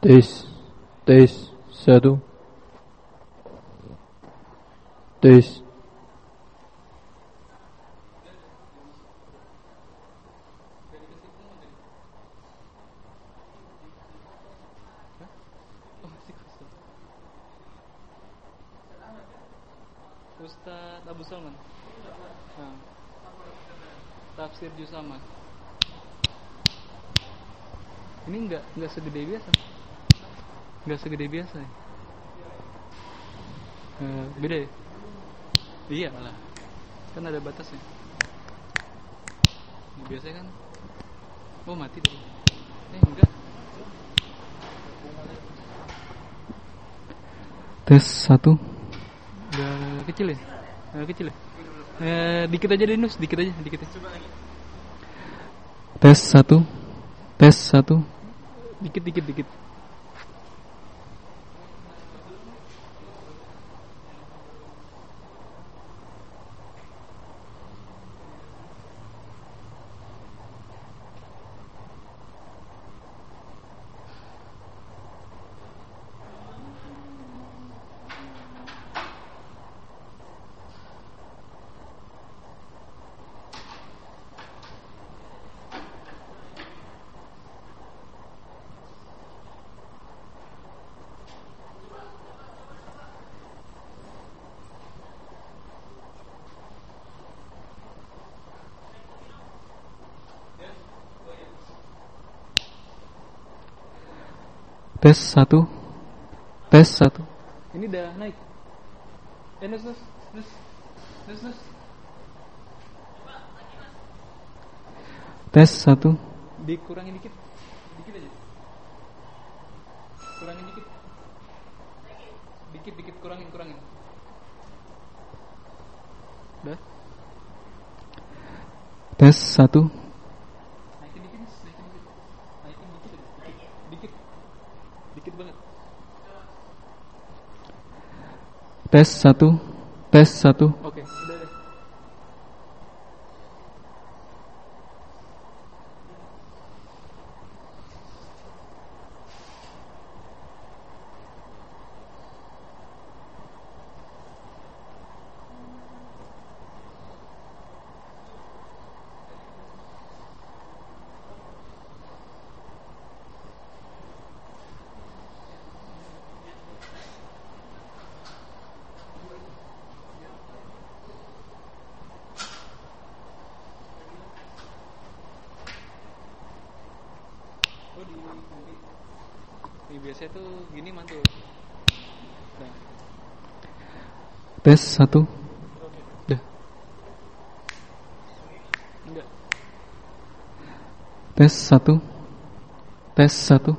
tes tes satu tes Ustaz Abu Salman. Nah. Tafsir juz sama. Ini enggak enggak segede biasa. Enggak segede biasa. Ya? Eh, beda ya? Iya lah. Kan ada batasnya. Ini biasanya kan Oh mati tadi. Eh enggak. tes satu Udah kecil ya? Udah kecil ya? Eh, dikit aja deh Nus, dikit aja, dikit aja. tes satu tes satu Dikit, dikit, dikit. Tes satu tes satu Ini udah naik. Eh, Nus, Nus, Nus, Nus. tes satu Dikurangin dikit, dikit aja. Kurangin dikit. Dikit, dikit, kurangin, kurangin. Udah? tes satu Naikin dikit, Nus, naikin dikit. Naikin dikit aja, dikit, dikit. Dikit banget. Tes satu. Tes satu Oke, udah deh. Oh di nanti. Biasanya tuh gini mantul. Nah, tes satu. Udah. Tes satu. Tes satu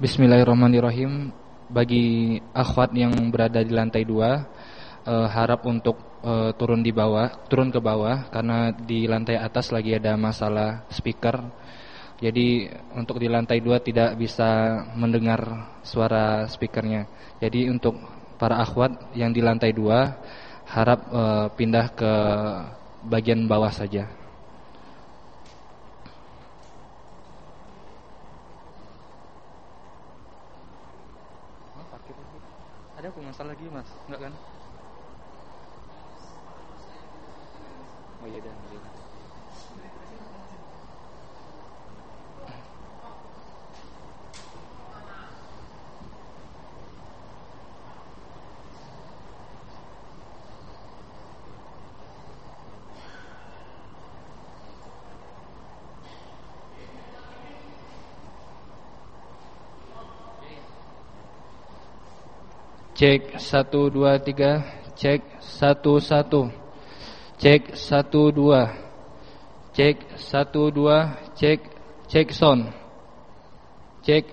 Bismillahirrahmanirrahim. Bagi akhwat yang berada di lantai dua eh, Harap untuk eh, turun di bawah Turun ke bawah Karena di lantai atas lagi ada masalah speaker. Jadi untuk di lantai dua tidak bisa mendengar suara speakernya. Jadi untuk para akhwat yang di lantai dua harap eh, pindah ke bagian bawah saja. Ada aku masalah lagi mas, enggak kan? Oh iya dan Cek satu dua tiga. Cek satu satu. Cek satu dua. Cek satu dua. Cek Cek sound. Cek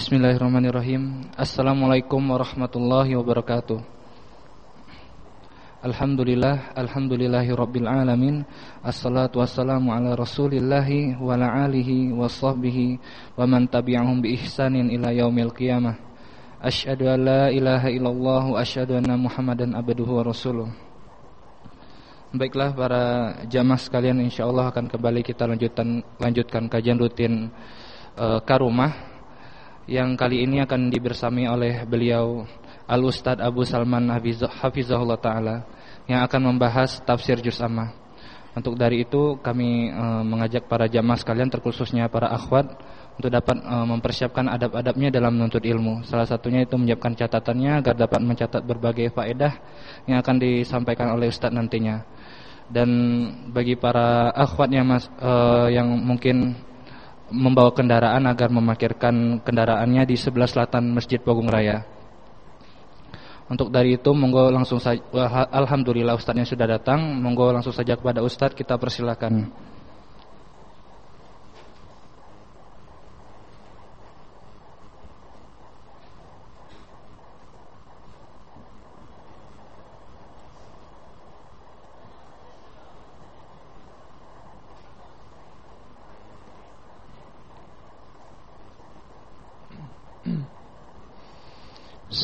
Bismillahirrahmanirrahim. Assalamualaikum warahmatullahi wabarakatuh. Alhamdulillah Alhamdulillahi rabbil alamin. Assalatu wassalamu ala rasulillahi Wa ala alihi wa sahbihi Wa man tabi'ahum bi ihsanin ila yaumil qiyamah. Ashadu an la ilaha illallah Wa ashadu anna muhammadan abduhu wa rasuluh. Baiklah para jamaah sekalian insyaallah akan kembali kita lanjutkan lanjutkan kajian rutin uh, Karumah yang kali ini akan dibersami oleh beliau Al Ustadz Abu Salman Hafizahullah Taala yang akan membahas tafsir juz amma. Untuk dari itu kami e, mengajak para jamaah sekalian terkhususnya para akhwat untuk dapat e, mempersiapkan adab-adabnya dalam menuntut ilmu. Salah satunya itu menyiapkan catatannya agar dapat mencatat berbagai faedah yang akan disampaikan oleh Ustadz nantinya. Dan bagi para akhwat yang mas, e, yang mungkin membawa kendaraan agar memarkirkan kendaraannya di sebelah selatan Masjid Pogung Raya. Untuk dari itu monggo langsung saja alhamdulillah ustadznya sudah datang, monggo langsung saja kepada ustadz kita persilakan.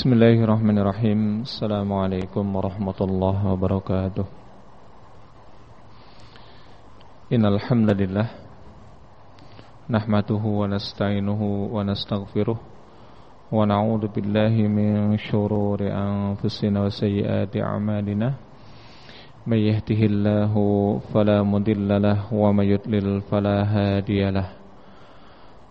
Bismillahirrahmanirrahim Assalamualaikum warahmatullahi wabarakatuh Innalhamdulillah Nahmatuhu wa nasta'inuhu wa nasta'gfiruh Wa na'udhu billahi min syururi anfusina wa sayyiati a'malina Man yahdihillahu falamudillalah Wa mayudlil falahadiyalah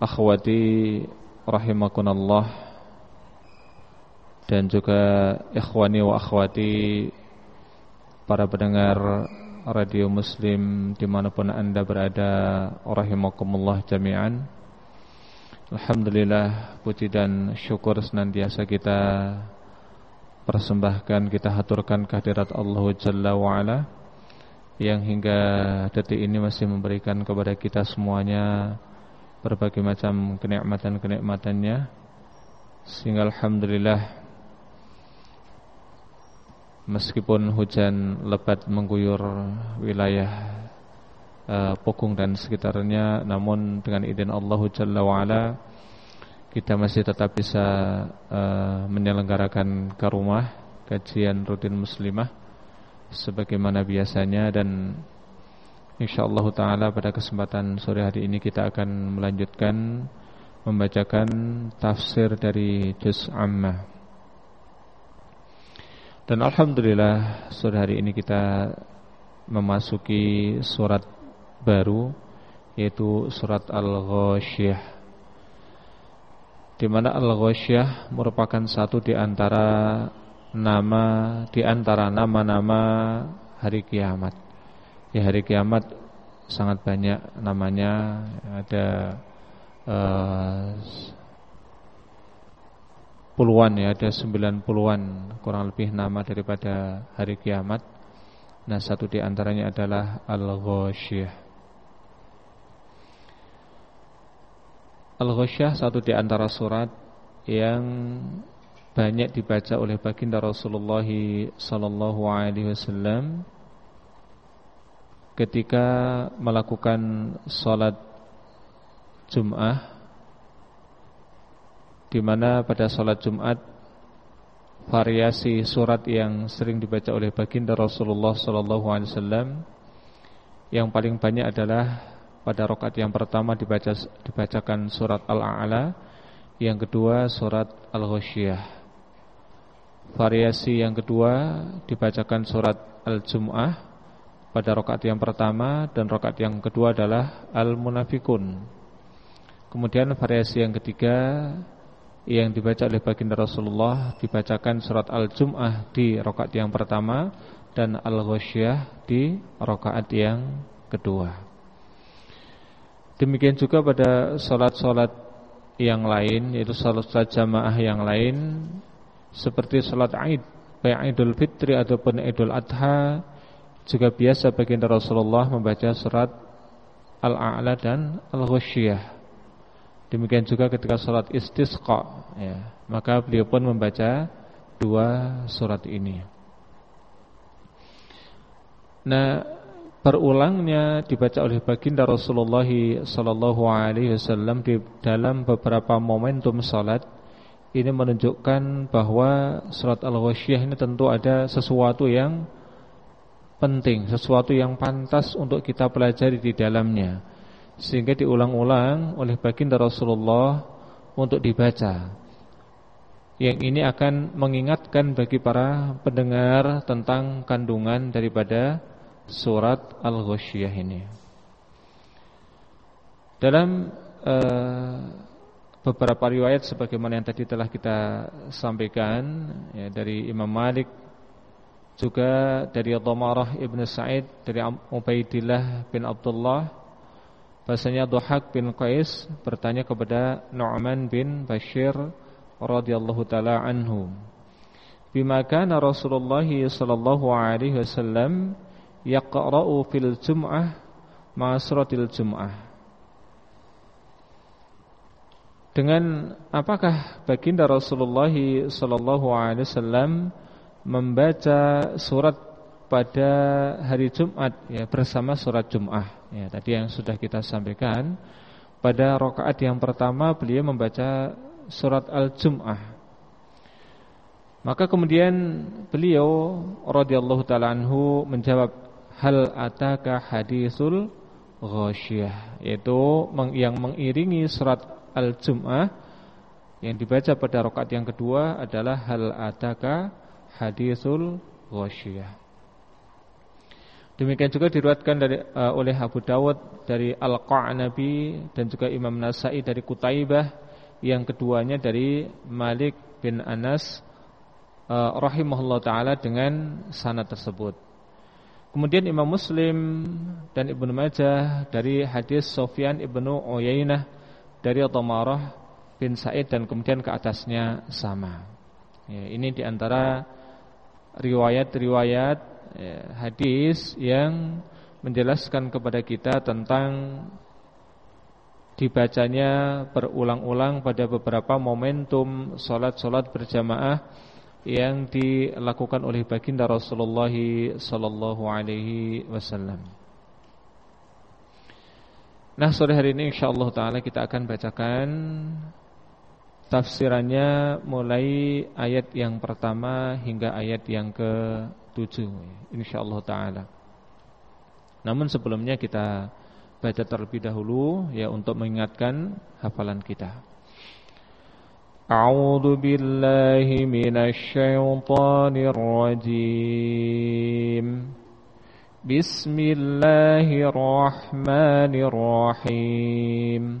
Akhwati rahimakunallah dan juga ikhwani wa akhwati para pendengar radio muslim di mana pun anda berada rahimakumullah jami'an. Alhamdulillah puji dan syukur senantiasa kita persembahkan kita haturkan kehadirat Allah Jalla wa'ala yang hingga detik ini masih memberikan kepada kita semuanya berbagai macam kenikmatan-kenikmatannya. Sehingga alhamdulillah meskipun hujan lebat mengguyur wilayah uh, dan sekitarnya namun dengan izin Allah Jalla wa kita masih tetap bisa uh, menyelenggarakan ke rumah kajian rutin muslimah sebagaimana biasanya. Dan InsyaAllah ta'ala pada kesempatan sore hari ini kita akan melanjutkan Membacakan tafsir dari Juz Ammah. Dan Alhamdulillah sore hari ini kita memasuki surat baru Yaitu surat Al-Ghoshiyah Di mana Al-Ghoshiyah merupakan satu di antara nama Di antara nama-nama hari kiamat di hari kiamat sangat banyak namanya. Ada uh, puluhan ya ada sembilan puluhan kurang lebih nama daripada hari kiamat. Nah satu di antaranya adalah Al-Ghoshiyah. Al-Ghoshiyah satu di antara surat yang banyak dibaca oleh baginda Rasulullah sallallahu alaihi wasallam ketika melakukan sholat Jum'ah di mana pada sholat Jumat variasi surat yang sering dibaca oleh baginda Rasulullah Wasallam yang paling banyak adalah pada rokat yang pertama dibaca dibacakan surat Al-A'la, yang kedua surat Al-Ghasyiyah. Variasi yang kedua dibacakan surat Al-Jum'ah pada rokaat yang pertama dan rokaat yang kedua adalah al-munafikun. Kemudian variasi yang ketiga yang dibaca oleh baginda Rasulullah dibacakan surat Al-Jum'ah di rakaat yang pertama dan Al-Ghasyiyah di rakaat yang kedua. Demikian juga pada salat-salat yang lain yaitu salat-salat jamaah yang lain seperti salat Aid, baik Idul Fitri ataupun Idul Adha juga biasa baginda Rasulullah membaca surat Al-A'la dan Al-Ghasyiyah. Demikian juga ketika sholat istisqa ya, Maka beliau pun membaca dua surat ini Nah Berulangnya dibaca oleh baginda Rasulullah Wasallam di dalam beberapa momentum salat ini menunjukkan bahwa surat al-ghasyiyah ini tentu ada sesuatu yang penting, sesuatu yang pantas untuk kita pelajari di dalamnya sehingga diulang-ulang oleh baginda Rasulullah untuk dibaca. Yang ini akan mengingatkan bagi para pendengar tentang kandungan daripada surat Al-Ghasyiyah ini. Dalam uh, beberapa riwayat sebagaimana yang tadi telah kita sampaikan ya, dari Imam Malik juga dari Dhamarah Ibn Sa'id dari Ubaidillah bin Abdullah Bahasanya Dhuhak bin Qais bertanya kepada Nu'man bin Bashir radhiyallahu taala anhu. Bima kana Rasulullah sallallahu alaihi wasallam yaqra'u fil jum'ah ma suratil jum'ah. Dengan apakah baginda Rasulullah sallallahu alaihi wasallam membaca surat pada hari Jumat ya bersama surat Jumat. Ya, tadi yang sudah kita sampaikan pada rakaat yang pertama beliau membaca surat Al-Jum'ah. Maka kemudian beliau radhiyallahu taala anhu menjawab hal ataka hadisul ghasyiyah yaitu yang mengiringi surat Al-Jum'ah yang dibaca pada rakaat yang kedua adalah hal ataka hadisul ghasyiyah. Demikian juga diriwayatkan dari uh, oleh Abu Dawud dari Al-Qa'nabi dan juga Imam Nasai dari Kutaibah, yang keduanya dari Malik bin Anas uh, rahimahullah taala dengan sanad tersebut. Kemudian Imam Muslim dan Ibnu Majah dari hadis Sofyan Ibnu Uyainah dari Tamarah bin Said dan kemudian ke atasnya sama. Ya, ini di antara riwayat-riwayat ya, hadis yang menjelaskan kepada kita tentang dibacanya berulang-ulang pada beberapa momentum solat-solat berjamaah yang dilakukan oleh baginda Rasulullah sallallahu alaihi wasallam. Nah, sore hari ini insyaallah taala kita akan bacakan tafsirannya mulai ayat yang pertama hingga ayat yang ke tujuh insyaallah taala. Namun sebelumnya kita baca terlebih dahulu ya untuk mengingatkan hafalan kita. A'udzu billahi minasy rajim. Bismillahirrahmanirrahim.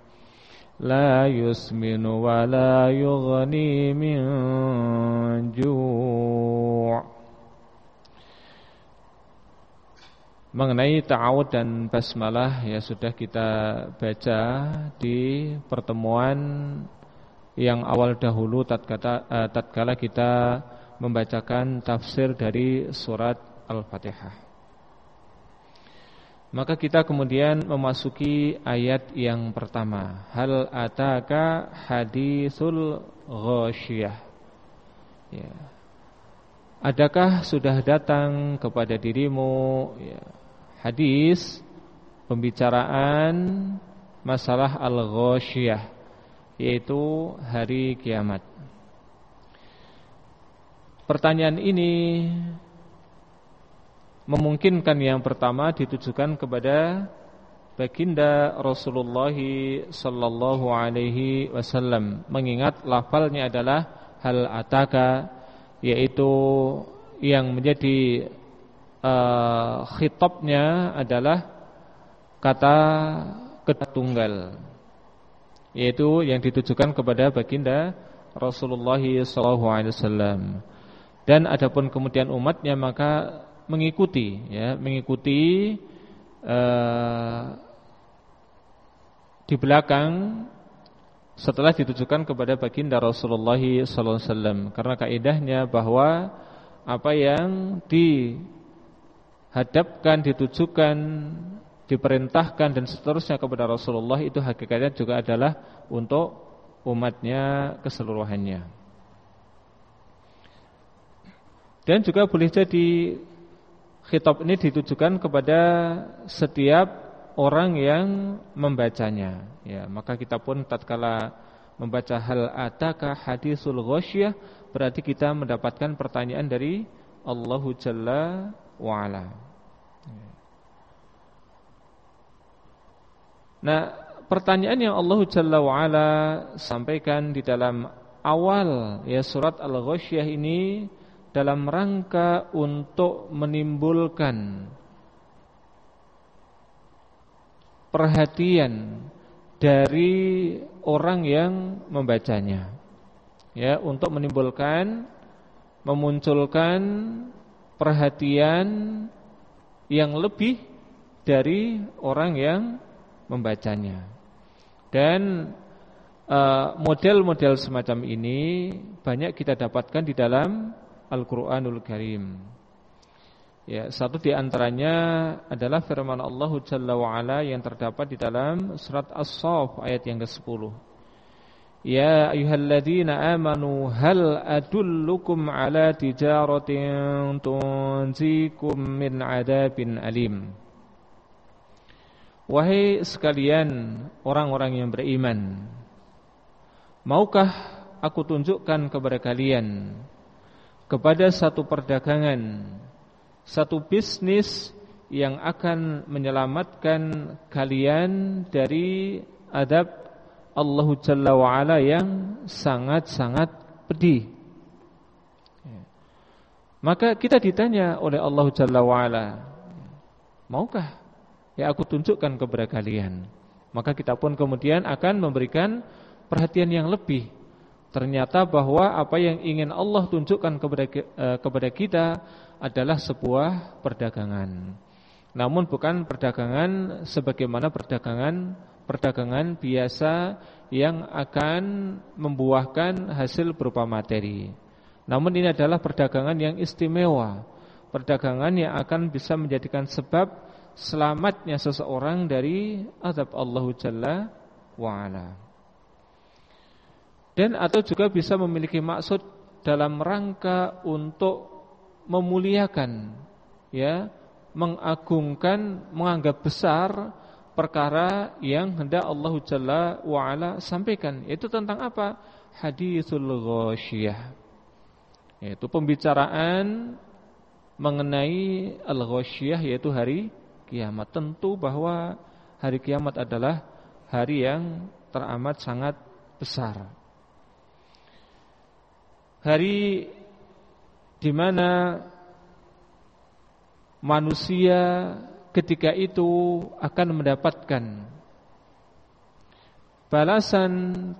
لا يسمن ولا يغني من جوع Mengenai ta'awud dan basmalah ya sudah kita baca di pertemuan yang awal dahulu tatkala, eh, tatkala kita membacakan tafsir dari surat Al-Fatihah. Maka kita kemudian memasuki ayat yang pertama. Hal ataka hadisul ghasyiyah. Ya. Adakah sudah datang kepada dirimu ya, hadis pembicaraan masalah al-ghasyiyah yaitu hari kiamat. pertanyaan ini memungkinkan yang pertama ditujukan kepada baginda Rasulullah sallallahu alaihi wasallam. Mengingat lafalnya adalah hal ataka yaitu yang menjadi uh, khitabnya adalah kata ketunggal yaitu yang ditujukan kepada baginda Rasulullah sallallahu alaihi wasallam. Dan adapun kemudian umatnya maka mengikuti ya mengikuti uh, di belakang setelah ditujukan kepada baginda Rasulullah wasallam karena kaidahnya bahwa apa yang dihadapkan ditujukan diperintahkan dan seterusnya kepada Rasulullah itu hakikatnya juga adalah untuk umatnya keseluruhannya. Dan juga boleh jadi khitab ini ditujukan kepada setiap orang yang membacanya. Ya, maka kita pun tatkala membaca hal ataka hadisul ghasyah berarti kita mendapatkan pertanyaan dari Allahu Jalla wa ala. Nah, pertanyaan yang Allah Jalla wa'ala sampaikan di dalam awal ya surat Al-Ghasyiyah ini dalam rangka untuk menimbulkan perhatian dari orang yang membacanya. Ya, untuk menimbulkan memunculkan perhatian yang lebih dari orang yang membacanya. Dan uh, model-model semacam ini banyak kita dapatkan di dalam Al-Qur'anul Karim. Ya, satu di antaranya adalah firman Allah Jalla wa ala yang terdapat di dalam surat As-Saff ayat yang ke-10. Ya ayyuhalladzina amanu hal adullukum ala tijaratin tunzikum min adabin alim. Wahai sekalian orang-orang yang beriman Maukah aku tunjukkan kepada kalian Kepada satu perdagangan Satu bisnis yang akan menyelamatkan kalian dari adab Allah Jalla wa'ala yang sangat-sangat pedih Maka kita ditanya oleh Allah Jalla wa'ala Maukah ya aku tunjukkan kepada kalian. Maka kita pun kemudian akan memberikan perhatian yang lebih. Ternyata bahwa apa yang ingin Allah tunjukkan kepada eh, kepada kita adalah sebuah perdagangan. Namun bukan perdagangan sebagaimana perdagangan perdagangan biasa yang akan membuahkan hasil berupa materi. Namun ini adalah perdagangan yang istimewa, perdagangan yang akan bisa menjadikan sebab selamatnya seseorang dari azab Allah Jalla wa'ala Dan atau juga bisa memiliki maksud dalam rangka untuk memuliakan ya, mengagungkan, menganggap besar perkara yang hendak Allah Jalla wa'ala sampaikan. Itu tentang apa? Hadithul ghasyiyah. Yaitu pembicaraan mengenai al-ghasyiyah yaitu hari kiamat. Tentu bahwa hari kiamat adalah hari yang teramat sangat besar. Hari di mana manusia ketika itu akan mendapatkan balasan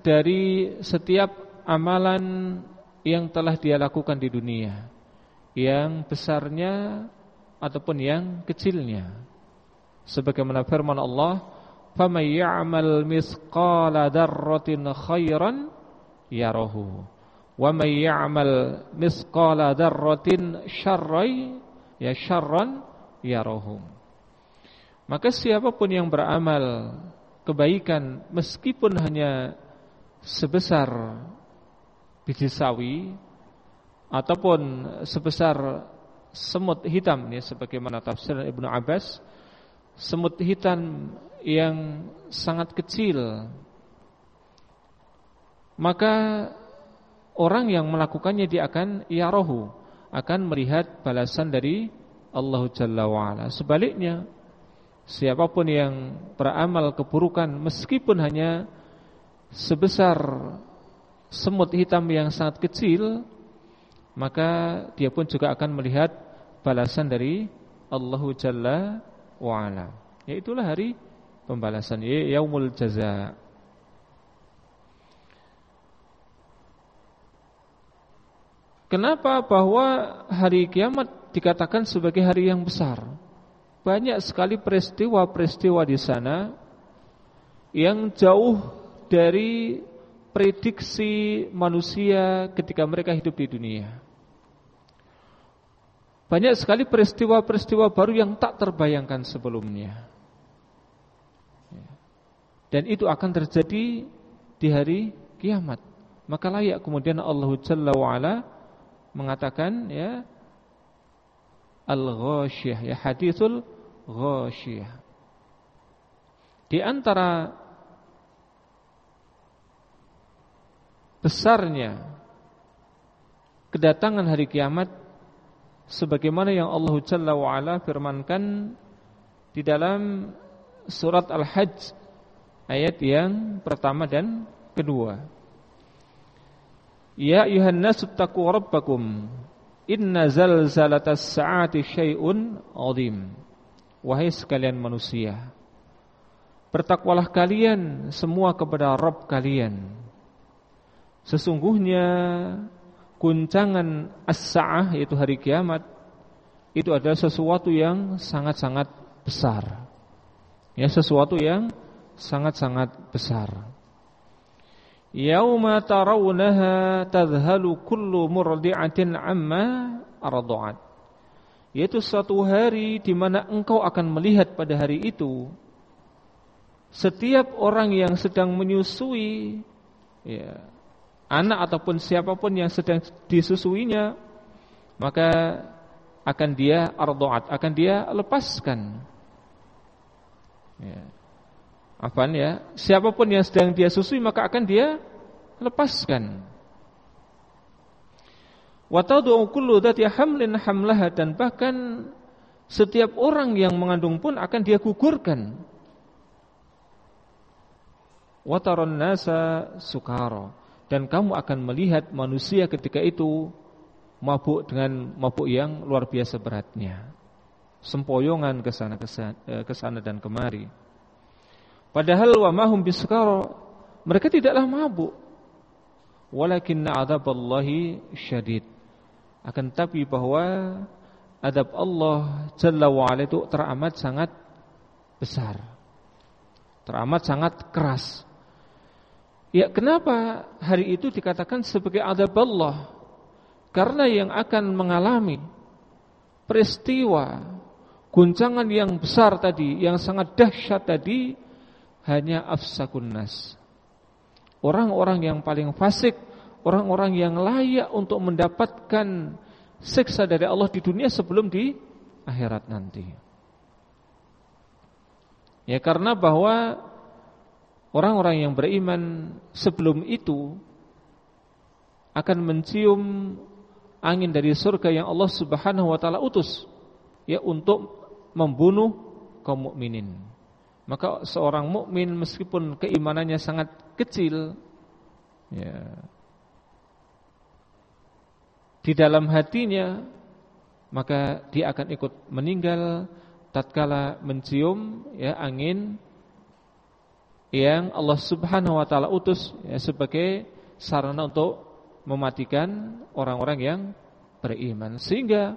dari setiap amalan yang telah dia lakukan di dunia, yang besarnya ataupun yang kecilnya. Sebagaimana firman Allah "Faman ya'mal mithqala dzarratin khairan yarahu wa may ya'mal mithqala dzarratin syarran ya syarran yarahu." Maka siapa pun yang beramal kebaikan meskipun hanya sebesar biji sawi ataupun sebesar semut hitam ya sebagaimana tafsir Ibnu Abbas semut hitam yang sangat kecil maka orang yang melakukannya dia akan yarahu, akan melihat balasan dari Allah Jalla wa'ala. Sebaliknya, siapa pun yang beramal keburukan meskipun hanya sebesar semut hitam yang sangat kecil, maka dia pun juga akan melihat balasan dari Allah Jalla wa'ala. Yaitulah hari pembalasan, yaumul jaza. Kenapa bahwa hari kiamat dikatakan sebagai hari yang besar? Banyak sekali peristiwa-peristiwa di sana yang jauh dari prediksi manusia ketika mereka hidup di dunia. Banyak sekali peristiwa-peristiwa baru yang tak terbayangkan sebelumnya. Dan itu akan terjadi di hari kiamat. Maka layak kemudian Allah Jalla wa'ala mengatakan ya al-ghasyiyah ya hadithul ghasyiyah. Di antara besarnya kedatangan hari kiamat sebagaimana yang Allah Jalla wa ala firmankan di dalam surat Al-Hajj ayat yang pertama dan kedua. Ya ayuhan nasu taqu rabbakum. Inna zalzalatas sa'ati syai'un azim Wahai sekalian manusia Bertakwalah kalian semua kepada Rabb kalian. Sesungguhnya Guncangan as-sa'ah yaitu hari kiamat Itu adalah sesuatu yang sangat-sangat besar. Ya sesuatu yang sangat-sangat besar Yauma tarawunaha tadhalu kullu murdi'atin amma arda'at Yaitu suatu hari di mana engkau akan melihat pada hari itu Setiap orang yang sedang menyusui ya, Anak ataupun siapa pun yang sedang disusuinya Maka akan dia arda'at Akan dia lepaskan ya. Apaan ya? Siapa pun yang sedang dia susui maka akan dia lepaskan. Wa tad'u kullu dzati hamlin hamlaha dan bahkan setiap orang yang mengandung pun akan dia gugurkan. Wa taron nasa sukara dan kamu akan melihat manusia ketika itu mabuk dengan mabuk yang luar biasa beratnya. Sempoyongan ke sana ke sana dan kemari. Padahal wa mahum biskara mereka tidaklah mabuk. Walakinna adzaballahi syadid. Akan tapi bahwa adab Allah Jalla wa ala itu teramat sangat besar. Teramat sangat keras. Ya, kenapa hari itu dikatakan sebagai adab Allah? Karena yang akan mengalami peristiwa guncangan yang besar tadi, yang sangat dahsyat tadi hanya afsakun nas. Orang-orang yang paling fasik, orang-orang yang layak untuk mendapatkan siksa dari Allah di dunia sebelum di akhirat nanti. Ya karena bahwa orang-orang yang beriman sebelum itu akan mencium angin dari surga yang Allah Subhanahu wa taala utus ya untuk membunuh kaum mukminin. Maka seorang mukmin meskipun keimanannya sangat kecil ya di dalam hatinya maka dia akan ikut meninggal tatkala mencium ya angin yang Allah Subhanahu wa taala utus ya sebagai sarana untuk mematikan orang-orang yang beriman. Sehingga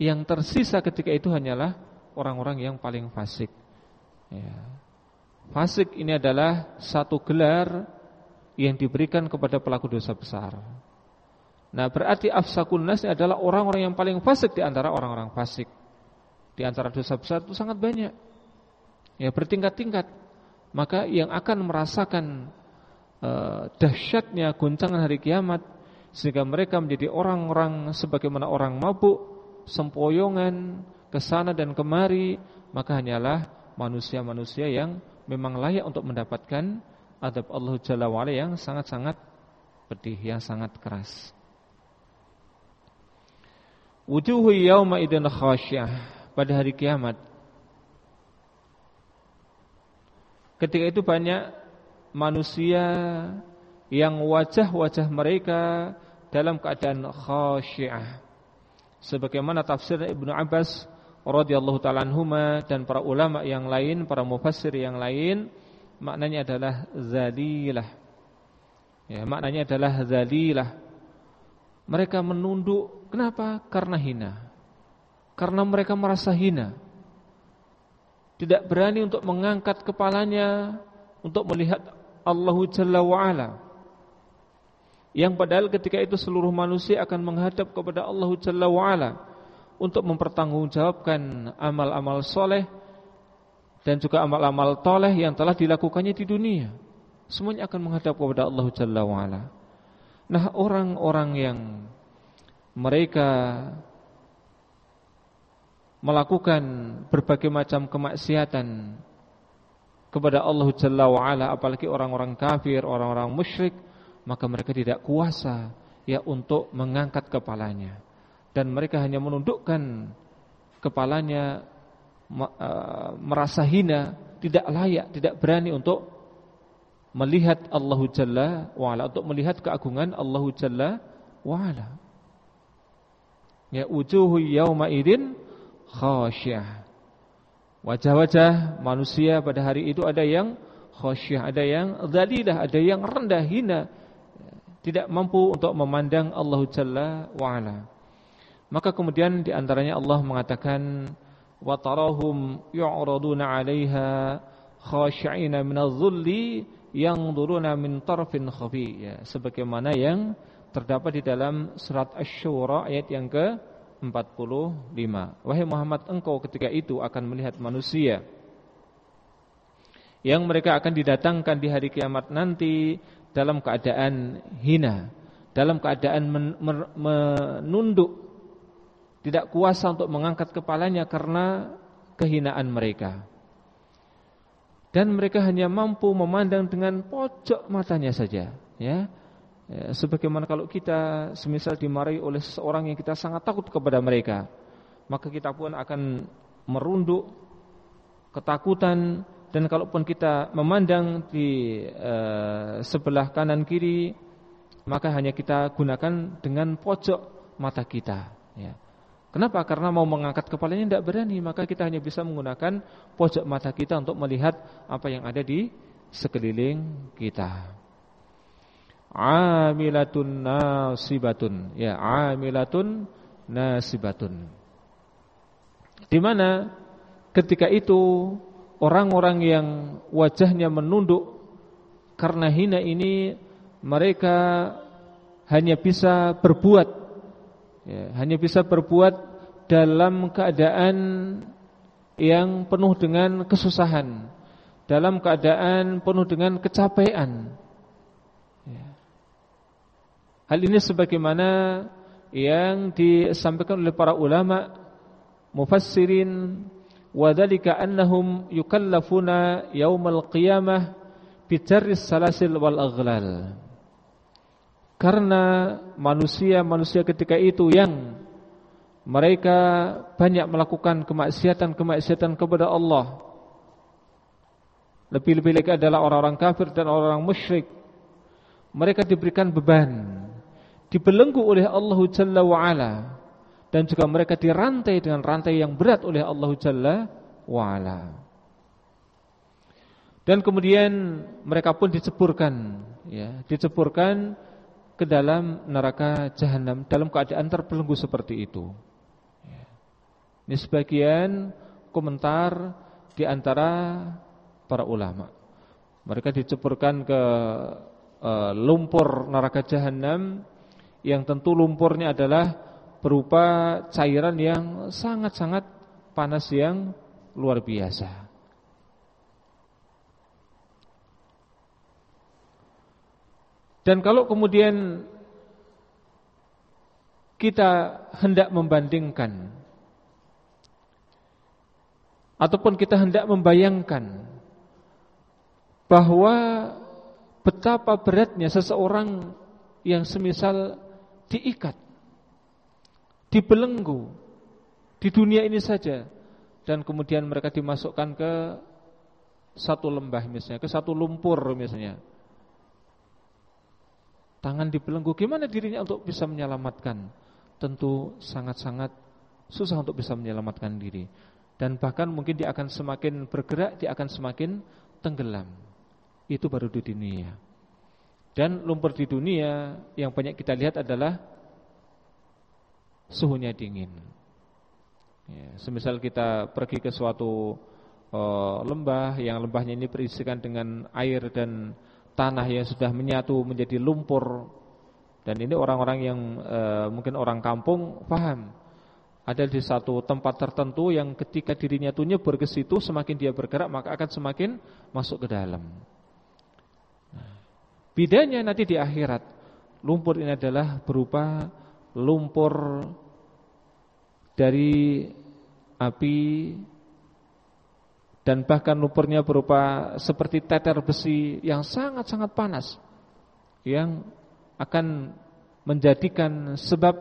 yang tersisa ketika itu hanyalah orang-orang yang paling fasik Ya. Fasik ini adalah satu gelar yang diberikan kepada pelaku dosa besar. Nah, berarti afsakun nas adalah orang-orang yang paling fasik di antara orang-orang fasik. Di antara dosa besar itu sangat banyak. Ya, bertingkat-tingkat. Maka yang akan merasakan uh, dahsyatnya guncangan hari kiamat sehingga mereka menjadi orang-orang sebagaimana orang mabuk, sempoyongan ke sana dan kemari, maka hanyalah manusia-manusia yang memang layak untuk mendapatkan adab Allah Jalla wa'ala yang sangat-sangat pedih, yang sangat keras. Wujuhu yawma idin khasyah pada hari kiamat. Ketika itu banyak manusia yang wajah-wajah mereka dalam keadaan khasyah. Sebagaimana tafsir Ibnu Abbas radhiyallahu taala anhuma dan para ulama yang lain, para mufassir yang lain, maknanya adalah zalilah. Ya, maknanya adalah zalilah mereka menunduk. Kenapa? Karena hina. Karena mereka merasa hina. Tidak berani untuk mengangkat kepalanya untuk melihat Allah Jalla wa'ala. Yang padahal ketika itu seluruh manusia akan menghadap kepada Allah Jalla wa'ala untuk mempertanggungjawabkan amal-amal soleh dan juga amal-amal toleh yang telah dilakukannya di dunia. Semuanya akan menghadap kepada Allah Jalla wa'ala. Nah orang-orang yang mereka melakukan berbagai macam kemaksiatan kepada Allah Jalla wa'ala apalagi orang-orang kafir, orang-orang musyrik maka mereka tidak kuasa ya untuk mengangkat kepalanya dan mereka hanya menundukkan kepalanya eh, merasa hina, tidak layak, tidak berani untuk melihat Allah Jalla wa'ala untuk melihat keagungan Allah Jalla wa'ala. Ya wujuhu yawma idin khasyah. Wajah-wajah manusia pada hari itu ada yang khasyah ada yang dhalilah ada yang rendah hina. Tidak mampu untuk memandang Allah Jalla wa'ala maka kemudian di antaranya Allah mengatakan wa tarahum yu'raduna 'alaiha khashi'ina minadh-dhulli yang duruna min tarfin khafi ya sebagaimana yang terdapat di dalam surat Asy-Syura ayat yang ke-45 wahai Muhammad engkau ketika itu akan melihat manusia yang mereka akan didatangkan di hari kiamat nanti dalam keadaan hina dalam keadaan men menunduk tidak kuasa untuk mengangkat kepalanya karena kehinaan mereka dan mereka hanya mampu memandang dengan pojok matanya saja ya. ya sebagaimana kalau kita semisal dimarahi oleh seseorang yang kita sangat takut kepada mereka maka kita pun akan merunduk ketakutan dan kalaupun kita memandang di uh, sebelah kanan kiri maka hanya kita gunakan dengan pojok mata kita ya Kenapa? Karena mau mengangkat kepalanya tidak berani, maka kita hanya bisa menggunakan pojok mata kita untuk melihat apa yang ada di sekeliling kita. Amilatun nasibatun, ya, amilatun nasibatun. Di mana ketika itu orang-orang yang wajahnya menunduk karena hina ini mereka hanya bisa berbuat ya, hanya bisa berbuat dalam keadaan yang penuh dengan kesusahan, dalam keadaan penuh dengan kecapean. Ya. Hal ini sebagaimana yang disampaikan oleh para ulama mufassirin wadhalika annahum yukallafuna yaumal qiyamah bijarris salasil wal aghlal karena manusia-manusia ketika itu yang mereka banyak melakukan kemaksiatan-kemaksiatan kepada Allah. Lebih-lebih lagi adalah orang-orang kafir dan orang-orang musyrik. Mereka diberikan beban, dibelenggu oleh Allah Jalla wa'ala. Dan juga mereka dirantai dengan rantai yang berat oleh Allah Jalla wa'ala. Dan kemudian mereka pun diceburkan, ya, diceburkan ke dalam neraka jahanam dalam keadaan terbelenggu seperti itu. Ya. Ini sebagian komentar di antara para ulama. Mereka diceburkan ke uh, lumpur neraka jahanam yang tentu lumpurnya adalah berupa cairan yang sangat-sangat panas yang luar biasa. Dan kalau kemudian kita hendak membandingkan ataupun kita hendak membayangkan bahwa betapa beratnya seseorang yang semisal diikat, dibelenggu di dunia ini saja dan kemudian mereka dimasukkan ke satu lembah misalnya, ke satu lumpur misalnya. Tangan dibelenggu, gimana dirinya untuk bisa menyelamatkan? Tentu sangat-sangat susah untuk bisa menyelamatkan diri. Dan bahkan mungkin dia akan semakin bergerak, dia akan semakin tenggelam. Itu baru di dunia. Dan lumpur di dunia yang banyak kita lihat adalah suhunya dingin. Ya, semisal kita pergi ke suatu uh, lembah yang lembahnya ini berisikan dengan air dan tanah yang sudah menyatu menjadi lumpur dan ini orang-orang yang uh, mungkin orang kampung paham ada di satu tempat tertentu yang ketika dirinya itu nyebur ke situ semakin dia bergerak maka akan semakin masuk ke dalam. Nah, bedanya nanti di akhirat lumpur ini adalah berupa lumpur dari api dan bahkan lumpurnya berupa seperti teter besi yang sangat-sangat panas yang akan menjadikan sebab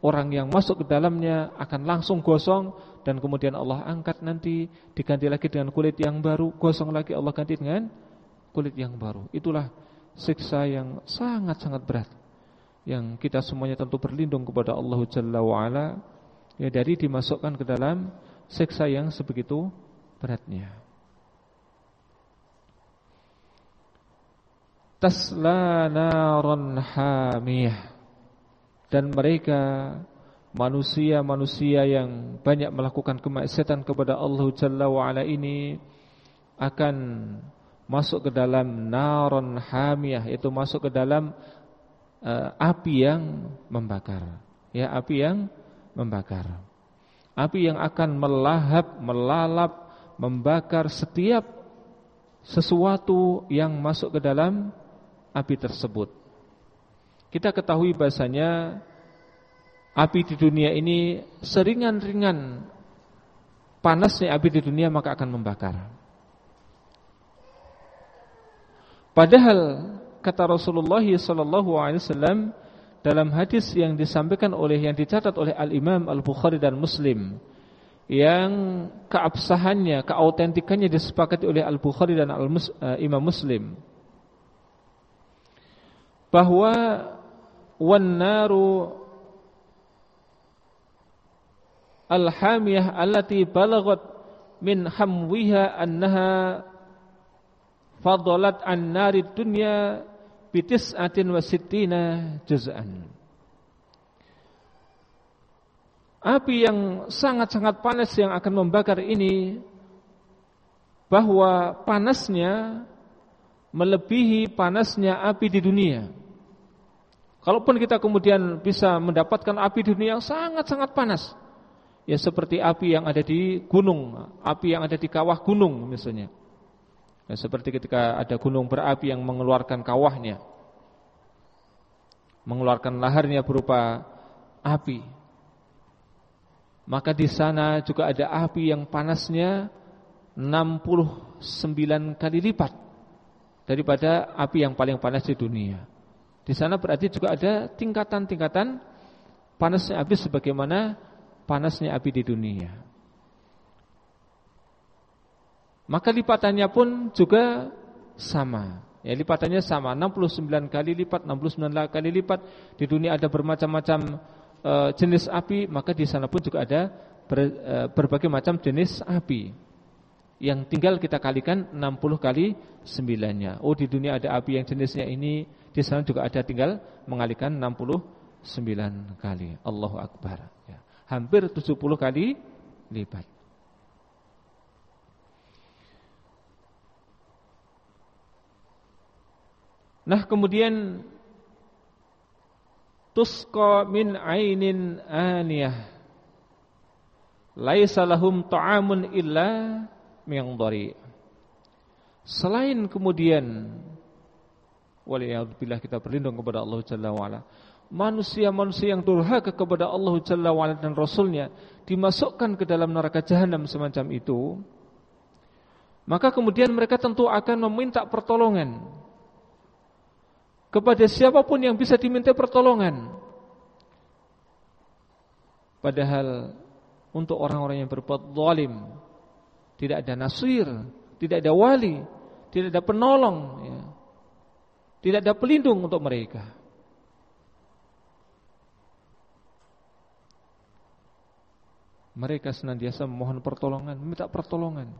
orang yang masuk ke dalamnya akan langsung gosong dan kemudian Allah angkat nanti diganti lagi dengan kulit yang baru, gosong lagi Allah ganti dengan kulit yang baru. Itulah siksa yang sangat-sangat berat yang kita semuanya tentu berlindung kepada Allah Jalla wa ala ya dari dimasukkan ke dalam siksa yang sebegitu beratnya. Tasla naron hamiyah. Dan mereka manusia-manusia yang banyak melakukan kemaksiatan kepada Allah Jalla wa ini akan masuk ke dalam naron hamiyah itu masuk ke dalam uh, api yang membakar. Ya api yang membakar. Api yang akan melahap melalap membakar setiap sesuatu yang masuk ke dalam api tersebut kita ketahui bahasanya api di dunia ini seringan-ringan panasnya api di dunia maka akan membakar. Padahal kata Rasulullah sallallahu alaihi wasallam dalam hadis yang disampaikan oleh yang dicatat oleh Al Imam Al Bukhari dan Muslim yang keabsahannya, keautentikannya disepakati oleh Al Bukhari dan Al -Mus, uh, Imam Muslim. Bahwa wan naru al-hamiyah allati balagat min hamwiha annaha fadalat an nari dunya bi tis'atin wa sittina juz'an Api yang sangat-sangat panas yang akan membakar ini bahwa panasnya melebihi panasnya api di dunia. Kalaupun kita kemudian bisa mendapatkan api di dunia yang sangat-sangat panas, ya seperti api yang ada di gunung, api yang ada di kawah gunung misalnya. Ya, seperti ketika ada gunung berapi yang mengeluarkan kawahnya, mengeluarkan laharnya berupa api. Maka di sana juga ada api yang panasnya 69 kali lipat daripada api yang paling panas di dunia. Di sana berarti juga ada tingkatan-tingkatan panasnya api sebagaimana panasnya api di dunia. Maka lipatannya pun juga sama. Ya, lipatannya sama, 69 kali lipat, 69 kali lipat. Di dunia ada bermacam-macam e, jenis api, maka di sana pun juga ada ber, e, berbagai macam jenis api. Yang tinggal kita kalikan 60 kali 9-nya. Oh, di dunia ada api yang jenisnya ini, di sana juga ada tinggal mengalihkan 69 kali. Allahu Akbar. Ya. Hampir 70 kali lipat. Nah kemudian tusqa min ainin aniyah. Laisa lahum ta'amun illa min dhari. Selain kemudian Waliyahudzubillah kita berlindung kepada Allah Jalla wa'ala. Manusia-manusia yang durhaka kepada Allah Jalla wa'ala dan Rasulnya Dimasukkan ke dalam neraka jahanam semacam itu Maka kemudian mereka tentu akan meminta pertolongan kepada siapa pun yang bisa diminta pertolongan. Padahal untuk orang-orang yang berbuat zalim tidak ada nasir, tidak ada wali, tidak ada penolong, ya. tidak ada pelindung untuk mereka. Mereka senantiasa memohon pertolongan, meminta pertolongan.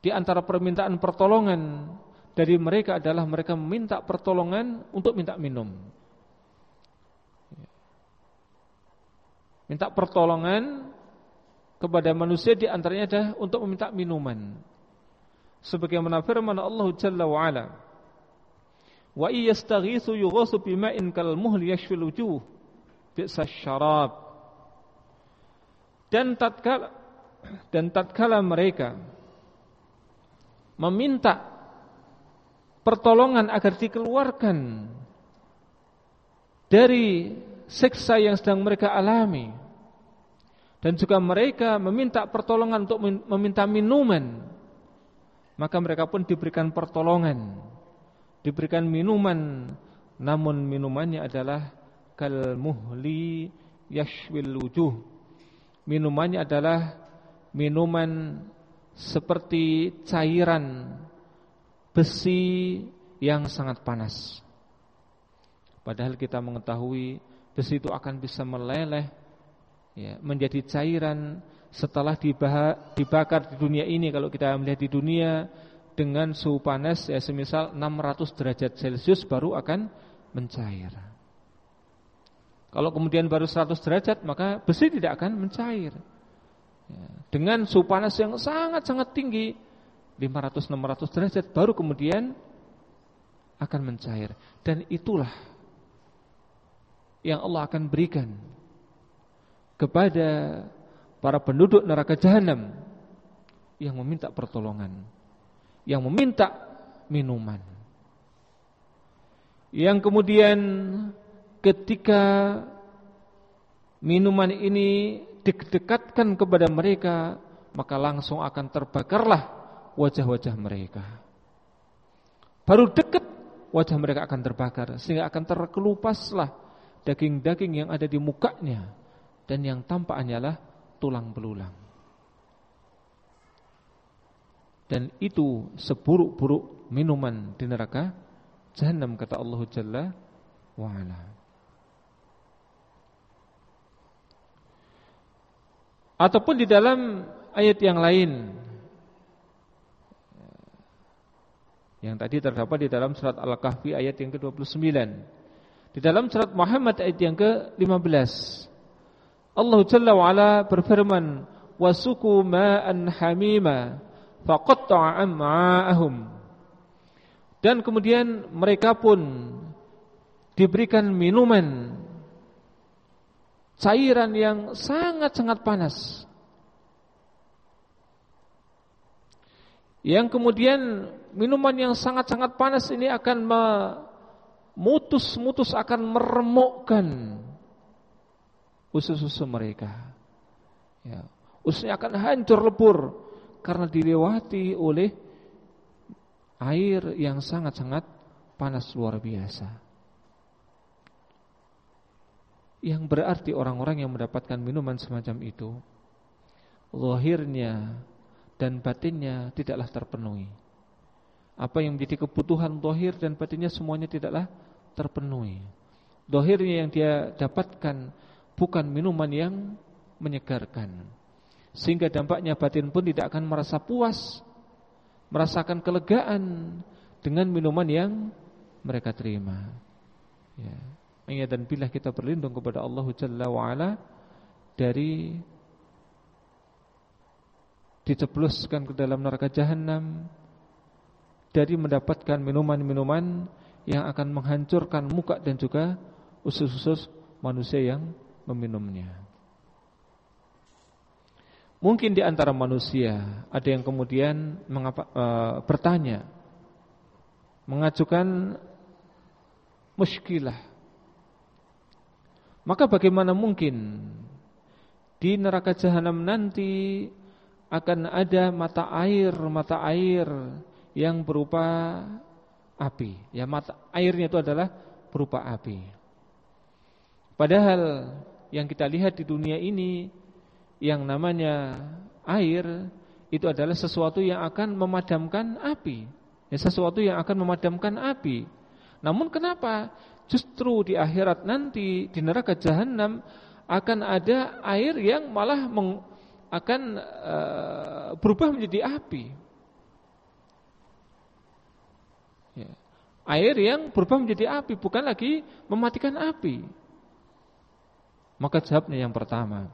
Di antara permintaan pertolongan dari mereka adalah mereka meminta pertolongan untuk minta minum. Minta pertolongan kepada manusia di antaranya adalah untuk meminta minuman. Sebagaimana firman Allah Jalla wa Ala, "Wa iyastaghitsu yughasu bima'in kal muhli yashfil wujuh, bi'sa syarab." Dan tatkala dan tatkala mereka meminta pertolongan agar dikeluarkan dari siksa yang sedang mereka alami. Dan juga mereka meminta pertolongan untuk meminta minuman. Maka mereka pun diberikan pertolongan. Diberikan minuman. Namun minumannya adalah kal muhli yashwil wujuh. Minumannya adalah minuman seperti cairan besi yang sangat panas. Padahal kita mengetahui besi itu akan bisa meleleh ya, menjadi cairan setelah dibakar di dunia ini kalau kita melihat di dunia dengan suhu panas ya semisal 600 derajat Celcius baru akan mencair. Kalau kemudian baru 100 derajat maka besi tidak akan mencair. Ya, dengan suhu panas yang sangat-sangat tinggi 500-600 derajat baru kemudian akan mencair. Dan itulah yang Allah akan berikan kepada para penduduk neraka jahanam yang meminta pertolongan, yang meminta minuman. Yang kemudian ketika minuman ini didekatkan kepada mereka maka langsung akan terbakarlah wajah-wajah mereka baru dekat wajah mereka akan terbakar sehingga akan terkelupaslah daging-daging yang ada di mukanya dan yang tampak hanyalah tulang belulang dan itu seburuk-buruk minuman di neraka jahanam kata Allah Jalla wa ala. Ataupun di dalam ayat yang lain Yang tadi terdapat di dalam surat Al-Kahfi ayat yang ke-29. Di dalam surat Muhammad ayat yang ke-15 Allah Jalla wa'ala berfirman Wasuku ma'an hamima Faqatta'a am'a'ahum. Dan kemudian mereka pun Diberikan minuman cairan yang sangat-sangat panas. Yang kemudian minuman yang sangat-sangat panas ini akan memutus-mutus akan meremukkan usus-usus mereka. Ya, ususnya akan hancur lebur karena dilewati oleh air yang sangat-sangat panas luar biasa yang berarti orang-orang yang mendapatkan minuman semacam itu lahirnya dan batinnya tidaklah terpenuhi. Apa yang menjadi kebutuhan zahir dan batinnya semuanya tidaklah terpenuhi. Zahirnya yang dia dapatkan bukan minuman yang menyegarkan. Sehingga dampaknya batin pun tidak akan merasa puas, merasakan kelegaan dengan minuman yang mereka terima. Ya. Ingat dan bila kita berlindung kepada Allah Jalla wa'ala Dari Dicebloskan ke dalam neraka jahanam Dari mendapatkan minuman-minuman Yang akan menghancurkan muka dan juga Usus-usus manusia yang meminumnya. Mungkin di antara manusia Ada yang kemudian mengapa, uh, bertanya Mengajukan Muskilah maka bagaimana mungkin di neraka jahanam nanti akan ada mata air, mata air yang berupa api. Ya mata airnya itu adalah berupa api. Padahal yang kita lihat di dunia ini yang namanya air itu adalah sesuatu yang akan memadamkan api. Ya, sesuatu yang akan memadamkan api. Namun kenapa justru di akhirat nanti di neraka jahanam akan ada air yang malah meng, akan uh, berubah menjadi api. Ya. Air yang berubah menjadi api bukan lagi mematikan api. Maka jawabnya yang pertama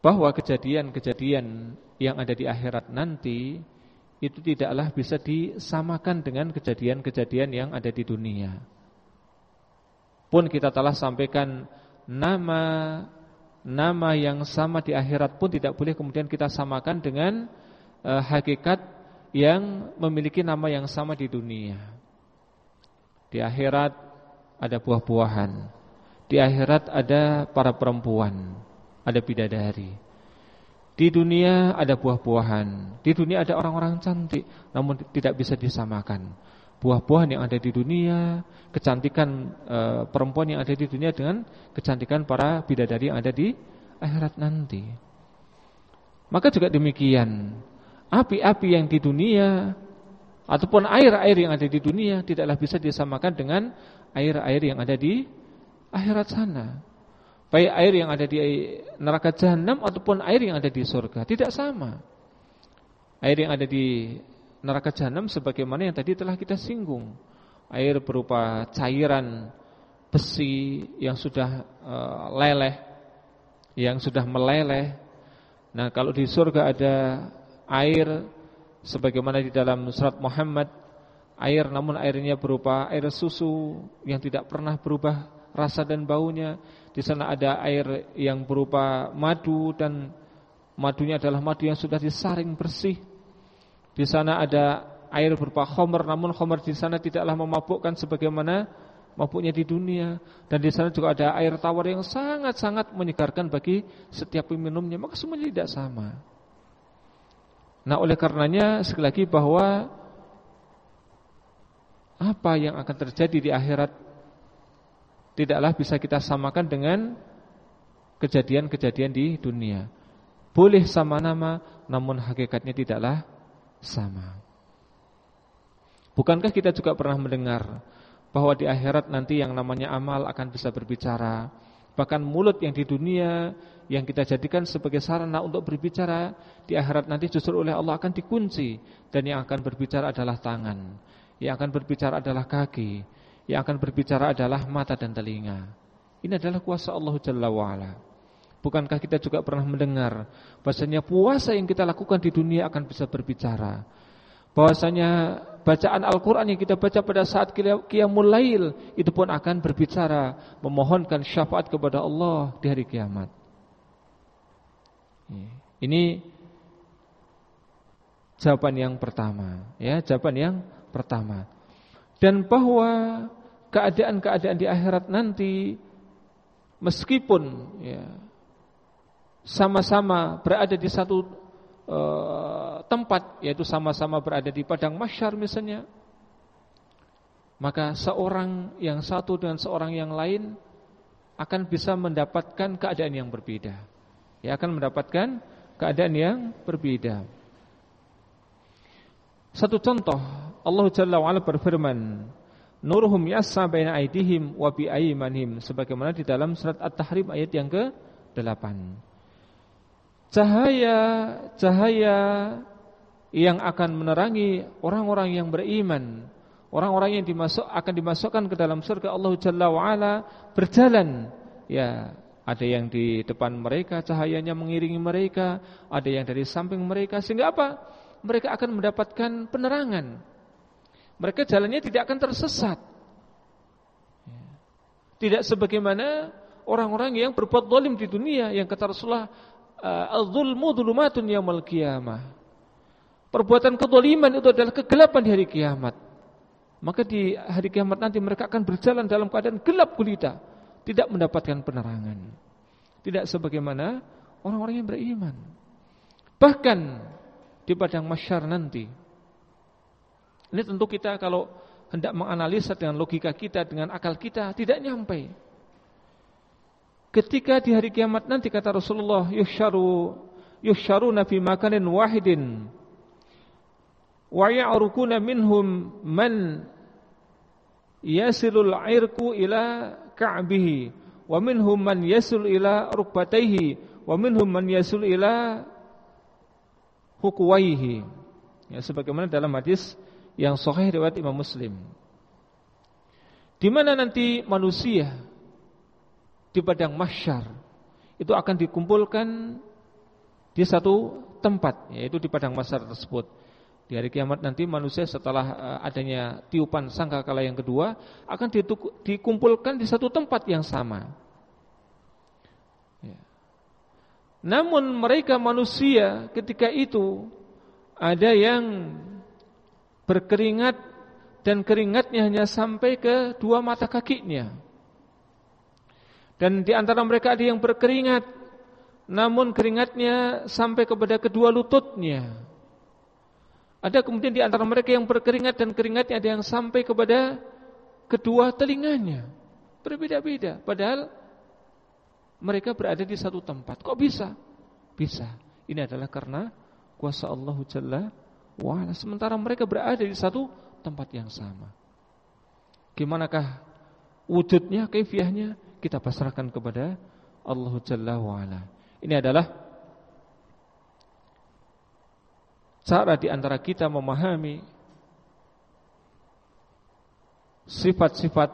bahwa kejadian-kejadian yang ada di akhirat nanti itu tidaklah bisa disamakan dengan kejadian-kejadian yang ada di dunia. Pun kita telah sampaikan nama nama yang sama di akhirat pun tidak boleh kemudian kita samakan dengan uh, hakikat yang memiliki nama yang sama di dunia. Di akhirat ada buah-buahan. Di akhirat ada para perempuan, ada bidadari. Di dunia ada buah-buahan. Di dunia ada orang-orang cantik, namun tidak bisa disamakan. Buah-buahan yang ada di dunia, kecantikan e, perempuan yang ada di dunia dengan kecantikan para bidadari yang ada di akhirat nanti. Maka juga demikian, api-api yang di dunia ataupun air-air yang ada di dunia tidaklah bisa disamakan dengan air-air yang ada di akhirat sana. Baik air yang ada di neraka jahanam ataupun air yang ada di surga tidak sama. Air yang ada di neraka jahanam sebagaimana yang tadi telah kita singgung. Air berupa cairan besi yang sudah uh, leleh, yang sudah meleleh. Nah, kalau di surga ada air sebagaimana di dalam surat Muhammad, air namun airnya berupa air susu yang tidak pernah berubah rasa dan baunya. Di sana ada air yang berupa madu dan madunya adalah madu yang sudah disaring bersih. Di sana ada air berupa khamr namun khamr di sana tidaklah memabukkan sebagaimana mabuknya di dunia dan di sana juga ada air tawar yang sangat-sangat menyegarkan bagi setiap peminumnya maka semuanya tidak sama. Nah, oleh karenanya sekali lagi bahwa apa yang akan terjadi di akhirat tidaklah bisa kita samakan dengan kejadian-kejadian di dunia. Boleh sama nama, namun hakikatnya tidaklah sama. Bukankah kita juga pernah mendengar bahwa di akhirat nanti yang namanya amal akan bisa berbicara, bahkan mulut yang di dunia yang kita jadikan sebagai sarana untuk berbicara di akhirat nanti justru oleh Allah akan dikunci dan yang akan berbicara adalah tangan, yang akan berbicara adalah kaki, yang akan berbicara adalah mata dan telinga. Ini adalah kuasa Allah Jalla wa'ala. Bukankah kita juga pernah mendengar bahasanya puasa yang kita lakukan di dunia akan bisa berbicara. Bahwasanya bacaan Al-Quran yang kita baca pada saat qiyamul lail itu pun akan berbicara, memohonkan syafaat kepada Allah di hari kiamat. Ini jawaban yang pertama, ya, jawaban yang pertama. Dan bahwa keadaan-keadaan di akhirat nanti meskipun ya sama-sama berada di satu uh, tempat yaitu sama-sama berada di padang mahsyar misalnya maka seorang yang satu dengan seorang yang lain akan bisa mendapatkan keadaan yang berbeda ya akan mendapatkan keadaan yang berbeda satu contoh Allah Jalla wa'ala berfirman Nuruhum yassa baina aidihim wa bi aymanihim sebagaimana di dalam surat At-Tahrim ayat yang ke-8. Cahaya cahaya yang akan menerangi orang-orang yang beriman, orang-orang yang dimasuk akan dimasukkan ke dalam surga. Allah Jalla wa ala berjalan. Ya ada yang di depan mereka cahayanya mengiringi mereka, ada yang dari samping mereka. Sehingga apa? Mereka akan mendapatkan penerangan. Mereka jalannya tidak akan tersesat. Tidak sebagaimana orang-orang yang berbuat zalim di dunia. Yang kata Rasulullah al-zulmu dzulumatun yaumil qiyamah. Perbuatan kezaliman itu adalah kegelapan di hari kiamat. Maka di hari kiamat nanti mereka akan berjalan dalam keadaan gelap gulita, tidak mendapatkan penerangan. Tidak sebagaimana orang-orang yang beriman. Bahkan di padang masyar nanti Ini tentu kita kalau hendak menganalisa dengan logika kita, dengan akal kita tidak nyampe. Ketika di hari kiamat nanti kata Rasulullah, yuhsyaru yuhsyaruna fi makanin wahidin wa ya'rukuna minhum man yasilul irku ila ka'bihi. Wa minhum man yasul ila rukbatayhi wa minhum man yasul ila hukwaihi. Ya sebagaimana dalam hadis yang sahih riwayat Imam Muslim. Di mana nanti manusia di padang mahsyar itu akan dikumpulkan di satu tempat yaitu di padang mahsyar tersebut di hari kiamat nanti manusia setelah eh, adanya tiupan sangkakala yang kedua akan dikumpulkan di satu tempat yang sama. Ya. Namun mereka manusia ketika itu ada yang berkeringat dan keringatnya hanya sampai ke dua mata kakinya. Dan di antara mereka ada yang berkeringat namun keringatnya sampai kepada kedua lututnya. Ada kemudian di antara mereka yang berkeringat dan keringatnya ada yang sampai kepada kedua telinganya. Berbeda-beda. Padahal mereka berada di satu tempat. Kok bisa? Bisa. Ini adalah karena kuasa Allah Jalla wa'ala. Sementara mereka berada di satu tempat yang sama. Gimanakah wujudnya, kaifiahnya? Kita pasrahkan kepada Allah Jalla wa'ala. Ini adalah cara di antara kita memahami sifat-sifat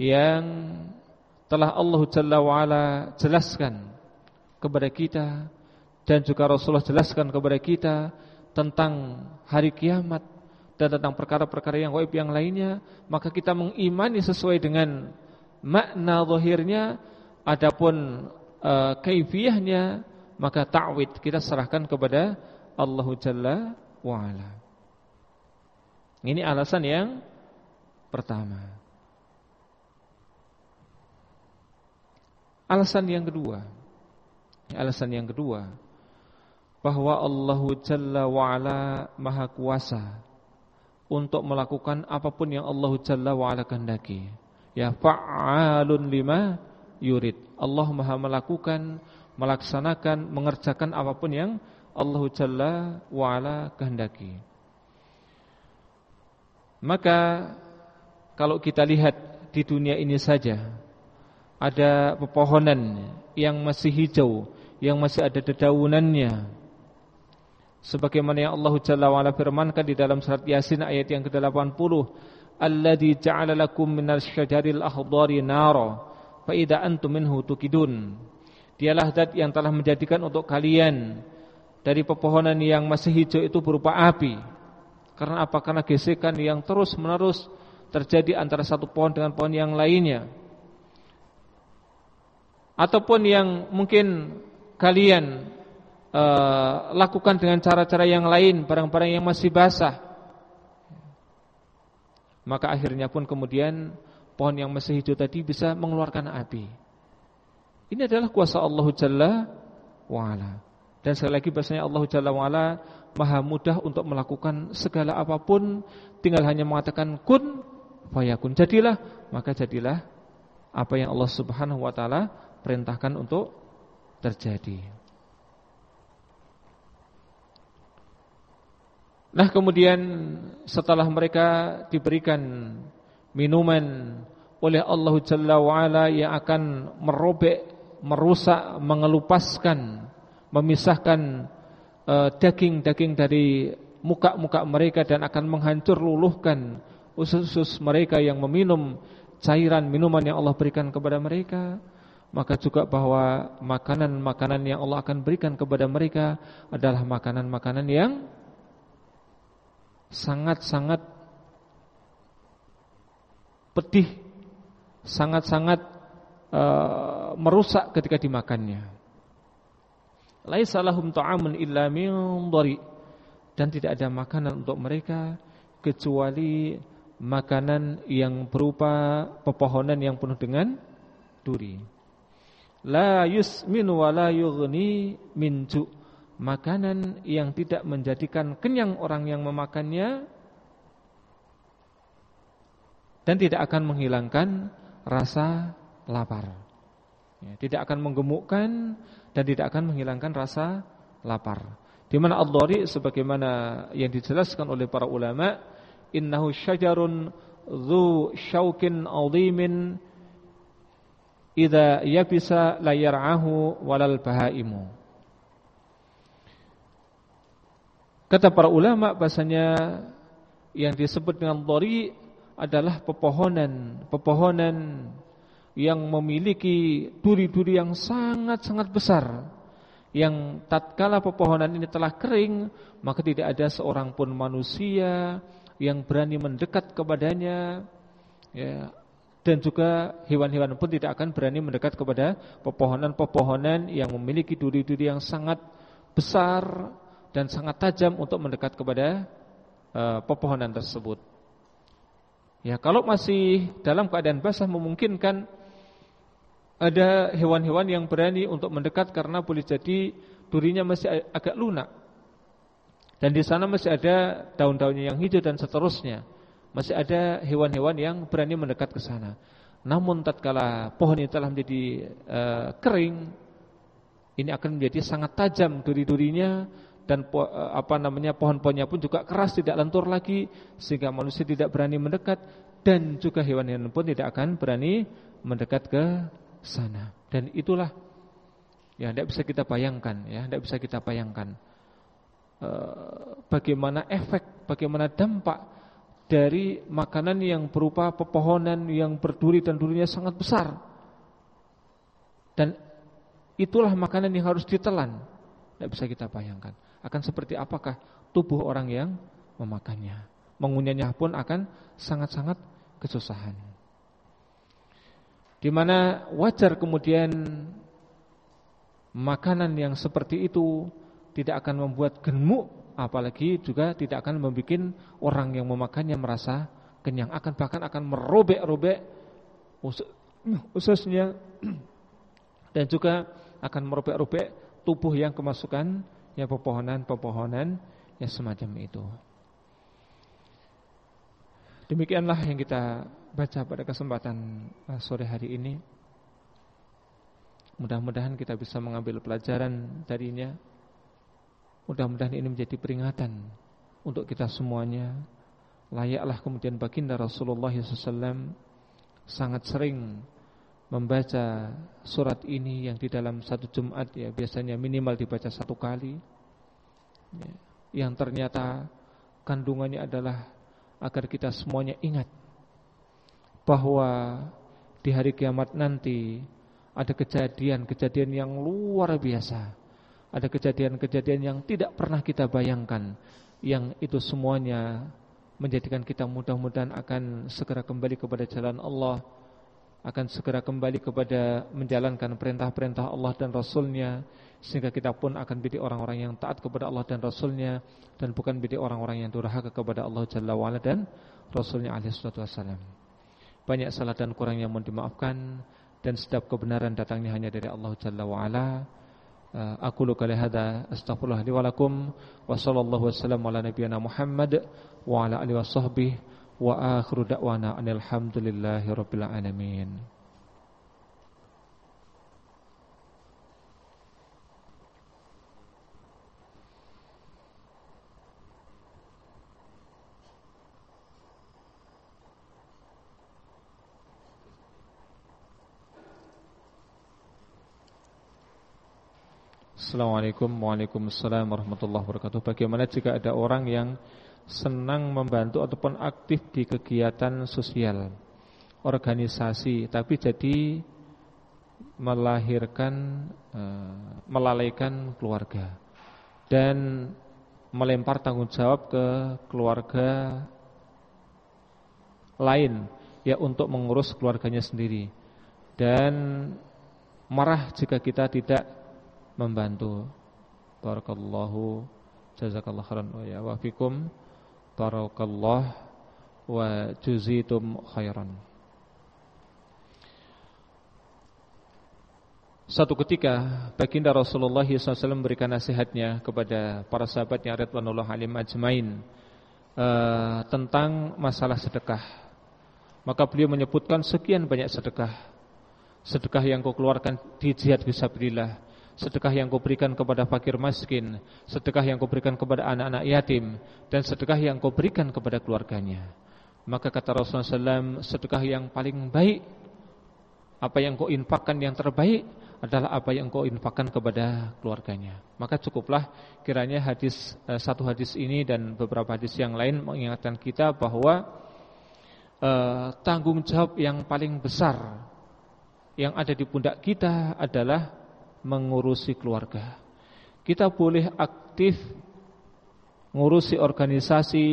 yang telah Allah Jalla wa'ala jelaskan kepada kita dan juga Rasulullah jelaskan kepada kita tentang hari kiamat dan tentang perkara-perkara yang gaib yang lainnya maka kita mengimani sesuai dengan makna zahirnya adapun uh, kaifiyahnya maka ta'wid kita serahkan kepada Allah Jalla wa'ala. Ini alasan yang pertama. Alasan yang kedua. Alasan yang kedua. Bahwa Allah Jalla wa'ala maha kuasa Untuk melakukan apa pun yang Allah Jalla wa'ala kehendaki. Ya fa'alun lima yurid. Allah maha melakukan Melaksanakan, mengerjakan apa pun yang Allah Jalla wa'ala kehendaki. Maka kalau kita lihat di dunia ini saja Ada pepohonan yang masih hijau Yang masih ada dedaunannya. Sebagaimana yang Allah Jalla wa'ala firmankan di dalam surat Yasin ayat yang ke-80 Alladhi ja'ala lakum minal syajaril akhdari nara Fa'idha antum minhu tukidun Dialah zat yang telah menjadikan untuk kalian dari pepohonan yang masih hijau itu berupa api. Karena apa? Karena gesekan yang terus-menerus terjadi antara satu pohon dengan pohon yang lainnya. Ataupun yang mungkin kalian uh, lakukan dengan cara-cara yang lain, barang-barang yang masih basah. Maka akhirnya pun kemudian pohon yang masih hijau tadi bisa mengeluarkan api. Ini adalah kuasa Allah Jalla wa'ala. Dan sekali lagi bahasanya Allah Jalla wa'ala Maha mudah untuk melakukan segala apa pun. Tinggal hanya mengatakan kun Fayakun. Jadilah Maka jadilah Apa yang Allah subhanahu wa ta'ala Perintahkan untuk terjadi. Nah kemudian Setelah mereka diberikan Minuman Oleh Allah Jalla wa'ala Yang akan merobek Merusak Mengelupaskan memisahkan eh, daging-daging dari muka-muka mereka dan akan menghancur luluhkan usus-usus mereka yang meminum cairan minuman yang Allah berikan kepada mereka. Maka juga bahwa makanan-makanan yang Allah akan berikan kepada mereka adalah makanan-makanan yang sangat-sangat pedih sangat-sangat uh, merusak ketika dimakannya laisa lahum ta'amun illa min dhari dan tidak ada makanan untuk mereka kecuali makanan yang berupa pepohonan yang penuh dengan duri. La yusminu wa la yughni min Makanan yang tidak menjadikan kenyang orang yang memakannya dan tidak akan menghilangkan rasa lapar. Ya, tidak akan menggemukkan dan tidak akan menghilangkan rasa lapar. Di mana ad-dhari sebagaimana yang dijelaskan oleh para ulama, innahu syajarun dzu syaukin 'azimin idza yabisa la yar'ahu walal bahaimu. Kata para ulama bahasanya yang disebut dengan dhari adalah pepohonan, pepohonan yang memiliki duri-duri yang sangat-sangat besar. Yang tatkala pepohonan ini telah kering, maka tidak ada seorang pun manusia yang berani mendekat kepadanya. Ya, dan juga hewan-hewan pun tidak akan berani mendekat kepada pepohonan-pepohonan yang memiliki duri-duri yang sangat besar dan sangat tajam untuk mendekat kepada uh, pepohonan tersebut. Ya, kalau masih dalam keadaan basah memungkinkan ada hewan-hewan yang berani untuk mendekat karena boleh jadi durinya masih agak lunak. Dan di sana masih ada daun-daunnya yang hijau dan seterusnya. Masih ada hewan-hewan yang berani mendekat ke sana. Namun tatkala pohon ini telah menjadi uh, kering, ini akan menjadi sangat tajam duri-durinya dan po, eh, apa namanya pohon-pohonnya pun juga keras tidak lentur lagi sehingga manusia tidak berani mendekat dan juga hewan-hewan pun tidak akan berani mendekat ke sana. Dan itulah ya tidak bisa kita bayangkan ya, tidak bisa kita bayangkan e, bagaimana efek, bagaimana dampak dari makanan yang berupa pepohonan yang berduri dan durinya sangat besar. Dan itulah makanan yang harus ditelan. Tidak bisa kita bayangkan akan seperti apakah tubuh orang yang memakannya. Mengunyahnya pun akan sangat-sangat kesusahan. Di mana wajar kemudian makanan yang seperti itu tidak akan membuat gemuk apalagi juga tidak akan membuat orang yang memakannya merasa kenyang akan bahkan akan merobek-robek ususnya dan juga akan merobek-robek tubuh yang kemasukan ya pepohonan-pepohonan yang semacam itu. Demikianlah yang kita baca pada kesempatan uh, sore hari ini. Mudah-mudahan kita bisa mengambil pelajaran darinya. Mudah-mudahan ini menjadi peringatan untuk kita semuanya. Layaklah kemudian baginda Rasulullah SAW sangat sering membaca surat ini yang di dalam satu Jumat ya biasanya minimal dibaca satu kali ya, yang ternyata kandungannya adalah agar kita semuanya ingat bahwa di hari kiamat nanti ada kejadian-kejadian yang luar biasa. Ada kejadian-kejadian yang tidak pernah kita bayangkan yang itu semuanya menjadikan kita mudah-mudahan akan segera kembali kepada jalan Allah akan segera kembali kepada menjalankan perintah-perintah Allah dan Rasulnya sehingga kita pun akan menjadi orang-orang yang taat kepada Allah dan Rasulnya dan bukan menjadi orang-orang yang durhaka kepada Allah Jalla wa'ala dan Rasulnya alaihi wassalam. Banyak salah dan kurang yang mohon dimaafkan dan setiap kebenaran datangnya hanya dari Allah Jalla wa'ala. Uh, aku luka lihada astaghfirullah li walakum wa sallallahu wasallam ala nabiyana Muhammad wa ala alihi wa sahbihi wa akhiru da'wana alhamdulillahi rabbil alamin Assalamualaikum Waalaikumsalam warahmatullahi wabarakatuh. Bagaimana jika ada orang yang senang membantu ataupun aktif di kegiatan sosial organisasi tapi jadi melahirkan uh, melalaikan keluarga dan melempar tanggung jawab ke keluarga lain ya untuk mengurus keluarganya sendiri. Dan marah jika kita tidak membantu barakallahu jazakallahu khairan wa ya wa fikum barakallah wa juzitum khairan. Satu ketika baginda Rasulullah SAW memberikan nasihatnya kepada para sahabatnya Ridwanullah alim ajmain uh, tentang masalah sedekah. Maka beliau menyebutkan sekian banyak sedekah. Sedekah yang kau keluarkan di jihad fisabilillah, sedekah yang kau berikan kepada fakir miskin, sedekah yang kau berikan kepada anak-anak yatim, dan sedekah yang kau berikan kepada keluarganya. Maka kata Rasulullah SAW, sedekah yang paling baik, apa yang kau infakkan yang terbaik adalah apa yang kau infakkan kepada keluarganya. Maka cukuplah kiranya hadis eh, satu hadis ini dan beberapa hadis yang lain mengingatkan kita bahwa eh, tanggung jawab yang paling besar yang ada di pundak kita adalah mengurusi keluarga. Kita boleh aktif mengurusi organisasi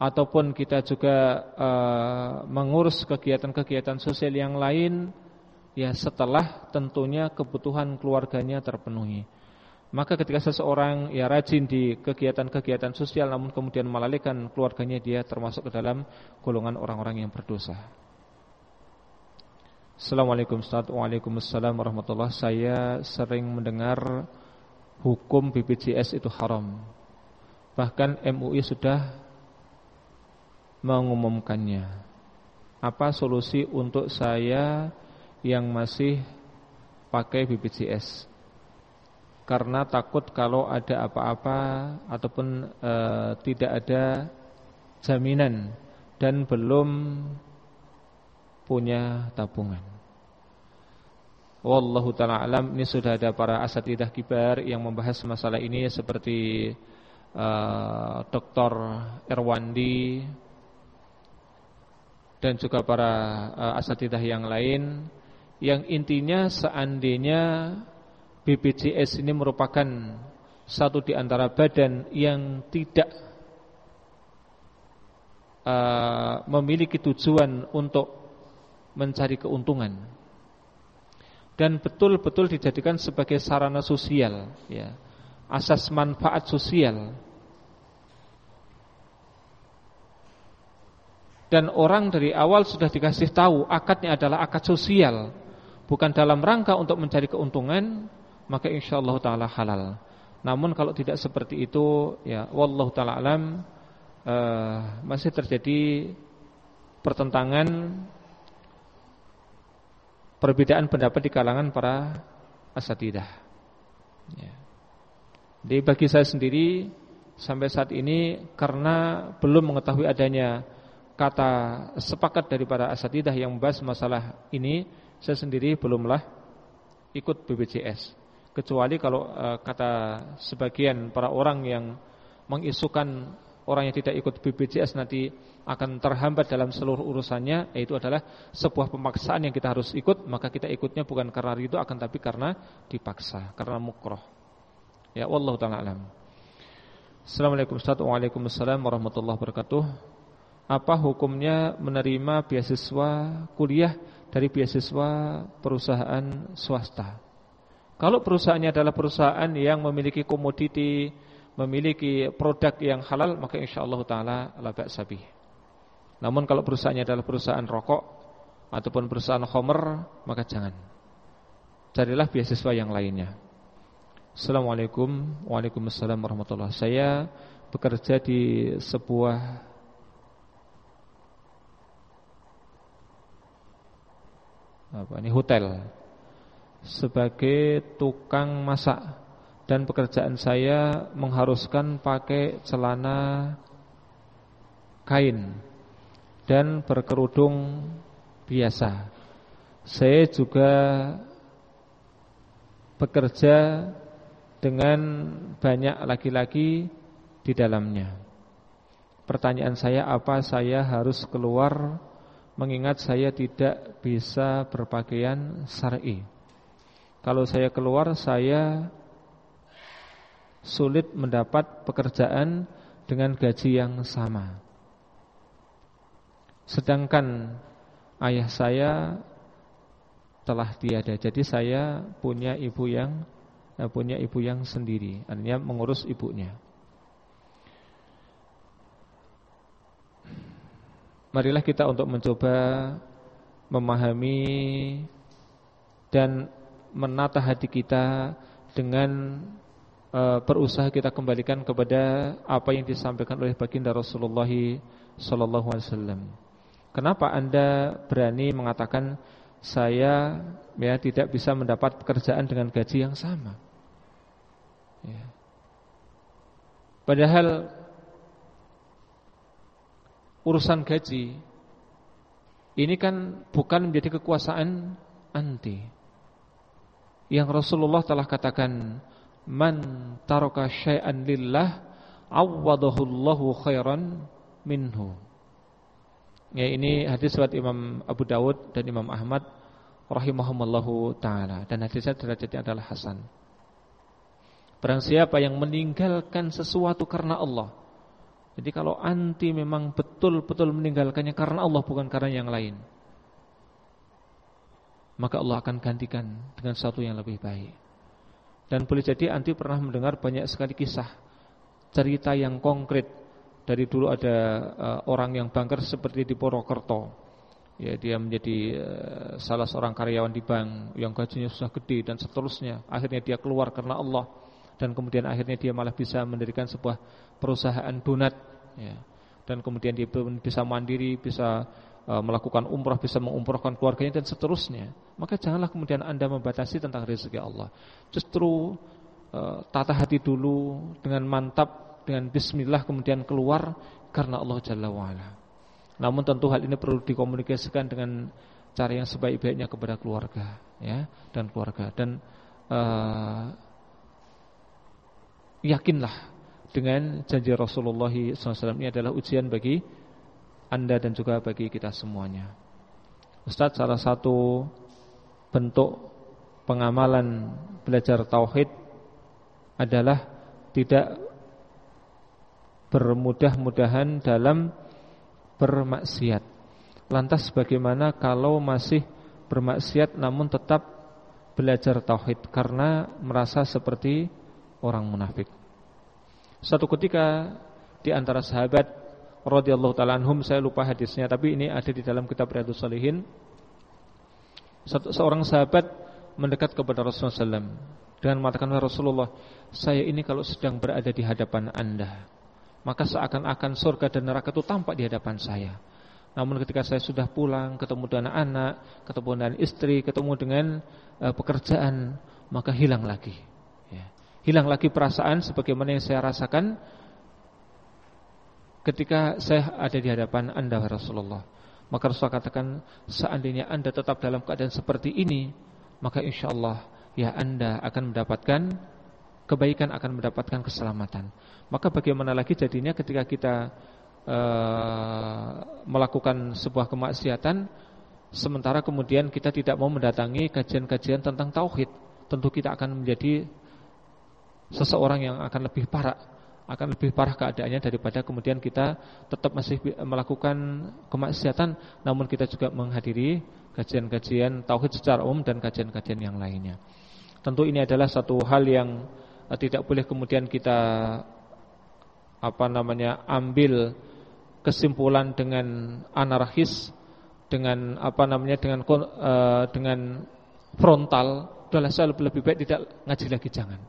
ataupun kita juga uh, mengurus kegiatan-kegiatan sosial yang lain ya setelah tentunya kebutuhan keluarganya terpenuhi. Maka ketika seseorang ya rajin di kegiatan-kegiatan sosial namun kemudian melalaikan keluarganya dia termasuk ke dalam golongan orang-orang yang berdosa. Assalamualaikum Ustaz. Waalaikumsalam warahmatullahi Saya sering mendengar Hukum BPJS itu haram. Bahkan MUI sudah Mengumumkannya. Apa solusi untuk saya Yang masih Pakai BPJS Karena takut kalau ada apa-apa Ataupun e, Tidak ada Jaminan Dan belum punya tabungan. Wallahu taala alam ini sudah ada para asatidah kibar yang membahas masalah ini seperti uh, Dr. Erwandi dan juga para uh, asatidah yang lain yang intinya seandainya BPJS ini merupakan satu di antara badan yang tidak uh, memiliki tujuan untuk mencari keuntungan. Dan betul-betul dijadikan sebagai sarana sosial ya. Asas manfaat sosial. Dan orang dari awal sudah dikasih tahu akadnya adalah akad sosial bukan dalam rangka untuk mencari keuntungan maka insyaallah taala halal. Namun kalau tidak seperti itu ya wallahu taala alam uh, masih terjadi pertentangan perbedaan pendapat di kalangan para asatidah. Ya. Jadi bagi saya sendiri sampai saat ini karena belum mengetahui adanya kata sepakat dari para asatidah yang membahas masalah ini, saya sendiri belumlah ikut BPJS. Kecuali kalau uh, kata sebagian para orang yang mengisukan orang yang tidak ikut BPJS nanti akan terhambat dalam seluruh urusannya yaitu adalah sebuah pemaksaan yang kita harus ikut maka kita ikutnya bukan karena ridho akan tapi karena dipaksa karena mukroh. Ya Allah taala alam. Assalamualaikum Waalaikumsalam warahmatullahi wabarakatuh. Apa hukumnya menerima beasiswa kuliah dari beasiswa perusahaan swasta? Kalau perusahaannya adalah perusahaan yang memiliki komoditi memiliki produk yang halal maka insyaallah taala la ba'sa Namun kalau perusahaannya adalah perusahaan rokok ataupun perusahaan homer maka jangan. Carilah beasiswa yang lainnya. Assalamualaikum Waalaikumsalam warahmatullahi Saya bekerja di sebuah apa ini hotel sebagai tukang masak dan pekerjaan saya mengharuskan pakai celana kain dan berkerudung biasa. Saya juga bekerja dengan banyak laki-laki di dalamnya. Pertanyaan saya apa saya harus keluar mengingat saya tidak bisa berpakaian syar'i. Kalau saya keluar saya sulit mendapat pekerjaan dengan gaji yang sama. Sedangkan ayah saya telah tiada. Jadi saya punya ibu yang eh, punya ibu yang sendiri, artinya mengurus ibunya. Marilah kita untuk mencoba memahami dan menata hati kita dengan berusaha kita kembalikan kepada apa yang disampaikan oleh baginda Rasulullah sallallahu alaihi wasallam. Kenapa Anda berani mengatakan saya ya tidak bisa mendapat pekerjaan dengan gaji yang sama? Ya. Padahal urusan gaji ini kan bukan menjadi kekuasaan anti. Yang Rasulullah telah katakan, "Man taraka syai'an lillah, awwadahu Allahu khairan minhu." Ya ini hadis riwayat Imam Abu Dawud dan Imam Ahmad rahimahumallahu taala dan hadisnya derajatnya adalah hasan. Barang siapa yang meninggalkan sesuatu karena Allah. Jadi kalau anti memang betul-betul meninggalkannya karena Allah bukan karena yang lain. Maka Allah akan gantikan dengan sesuatu yang lebih baik. Dan boleh jadi anti pernah mendengar banyak sekali kisah cerita yang konkret dari dulu ada uh, orang yang bangker seperti di Purwokerto. Ya, dia menjadi uh, salah seorang karyawan di bank yang gajinya sudah gede dan seterusnya. Akhirnya dia keluar karena Allah dan kemudian akhirnya dia malah bisa mendirikan sebuah perusahaan donat ya. Dan kemudian dia bisa mandiri, bisa melakukan umrah, bisa mengumrahkan keluarganya dan seterusnya. Maka janganlah kemudian Anda membatasi tentang rezeki Allah. Justru uh, tata hati dulu dengan mantap dengan bismillah kemudian keluar karena Allah Jalla wa'ala. Namun tentu hal ini perlu dikomunikasikan dengan cara yang sebaik-baiknya kepada keluarga ya dan keluarga dan uh, yakinlah dengan janji Rasulullah SAW ini adalah ujian bagi anda dan juga bagi kita semuanya. Ustaz salah satu bentuk pengamalan belajar tauhid adalah tidak bermudah-mudahan dalam bermaksiat. Lantas bagaimana kalau masih bermaksiat namun tetap belajar tauhid karena merasa seperti orang munafik. Suatu ketika di antara sahabat radhiyallahu taala anhum saya lupa hadisnya tapi ini ada di dalam kitab Riyadhus Shalihin. Seorang sahabat mendekat kepada Rasulullah SAW dengan mengatakan Rasulullah, saya ini kalau sedang berada di hadapan anda maka seakan-akan surga dan neraka itu tampak di hadapan saya. Namun ketika saya sudah pulang, ketemu dengan anak, ketemu dengan istri, ketemu dengan uh, pekerjaan, maka hilang lagi. Ya. Hilang lagi perasaan sebagaimana yang saya rasakan ketika saya ada di hadapan anda Rasulullah. Maka Rasulullah katakan, seandainya anda tetap dalam keadaan seperti ini, maka insya Allah ya anda akan mendapatkan kebaikan akan mendapatkan keselamatan. Maka bagaimana lagi jadinya ketika kita uh, melakukan sebuah kemaksiatan sementara kemudian kita tidak mau mendatangi kajian-kajian tentang tauhid, tentu kita akan menjadi seseorang yang akan lebih parah, akan lebih parah keadaannya daripada kemudian kita tetap masih melakukan kemaksiatan namun kita juga menghadiri kajian-kajian tauhid secara umum dan kajian-kajian yang lainnya. Tentu ini adalah satu hal yang Eh, tidak boleh kemudian kita apa namanya ambil kesimpulan dengan anarkis dengan apa namanya dengan uh, dengan frontal adalah lebih baik tidak ngaji lagi jangan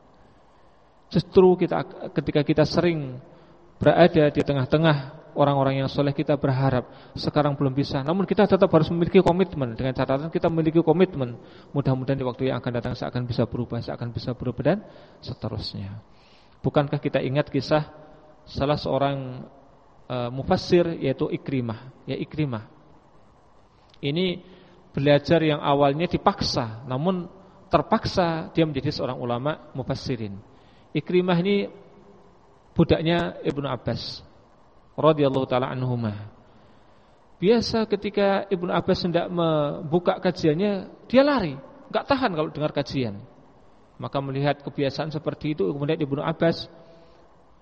justru kita ketika kita sering berada di tengah-tengah orang-orang yang soleh kita berharap sekarang belum bisa. Namun kita tetap harus memiliki komitmen dengan catatan kita memiliki komitmen. Mudah-mudahan di waktu yang akan datang saya akan bisa berubah, saya akan bisa berubah dan seterusnya. Bukankah kita ingat kisah salah seorang uh, mufassir yaitu Ikrimah, ya Ikrimah. Ini belajar yang awalnya dipaksa, namun terpaksa dia menjadi seorang ulama mufassirin. Ikrimah ini budaknya Ibnu Abbas radhiyallahu taala anhuma. Biasa ketika Ibnu Abbas hendak membuka kajiannya, dia lari, enggak tahan kalau dengar kajian. Maka melihat kebiasaan seperti itu, kemudian Ibnu Abbas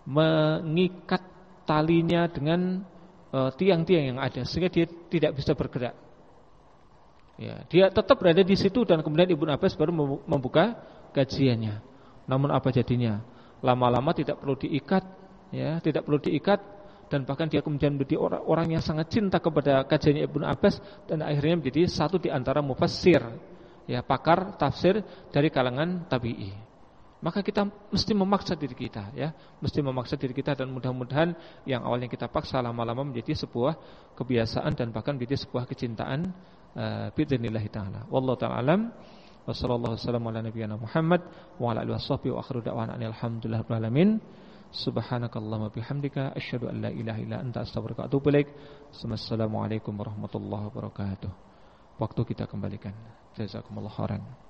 mengikat talinya dengan eh, tiang-tiang uh, yang ada sehingga dia tidak bisa bergerak. Ya, dia tetap berada di situ dan kemudian Ibnu Abbas baru membuka kajiannya. Namun apa jadinya? Lama-lama tidak perlu diikat, ya, tidak perlu diikat dan bahkan dia kemudian menjadi orang, orang yang sangat cinta kepada kajiannya Ibnu Abbas dan akhirnya menjadi satu di antara mufassir ya pakar tafsir dari kalangan tabi'i. maka kita mesti memaksa diri kita ya, mesti memaksa diri kita dan mudah-mudahan yang awalnya kita paksa lama-lama menjadi sebuah kebiasaan dan bahkan menjadi sebuah kecintaan uh, bidznillahi taala. Wallahu taala. Wassallallahu wasallam ala nabiyyina Muhammad wa ala alihi washabbihi wa akhiru da'wana alhamdulillahi rabbil alamin. Subhanakallahumma bihamdika asyhadu an la ilaha illa anta astaghfiruka wa atubu ilaik. Assalamualaikum warahmatullahi wabarakatuh. Waktu kita kembalikan. Jazakumullah khairan.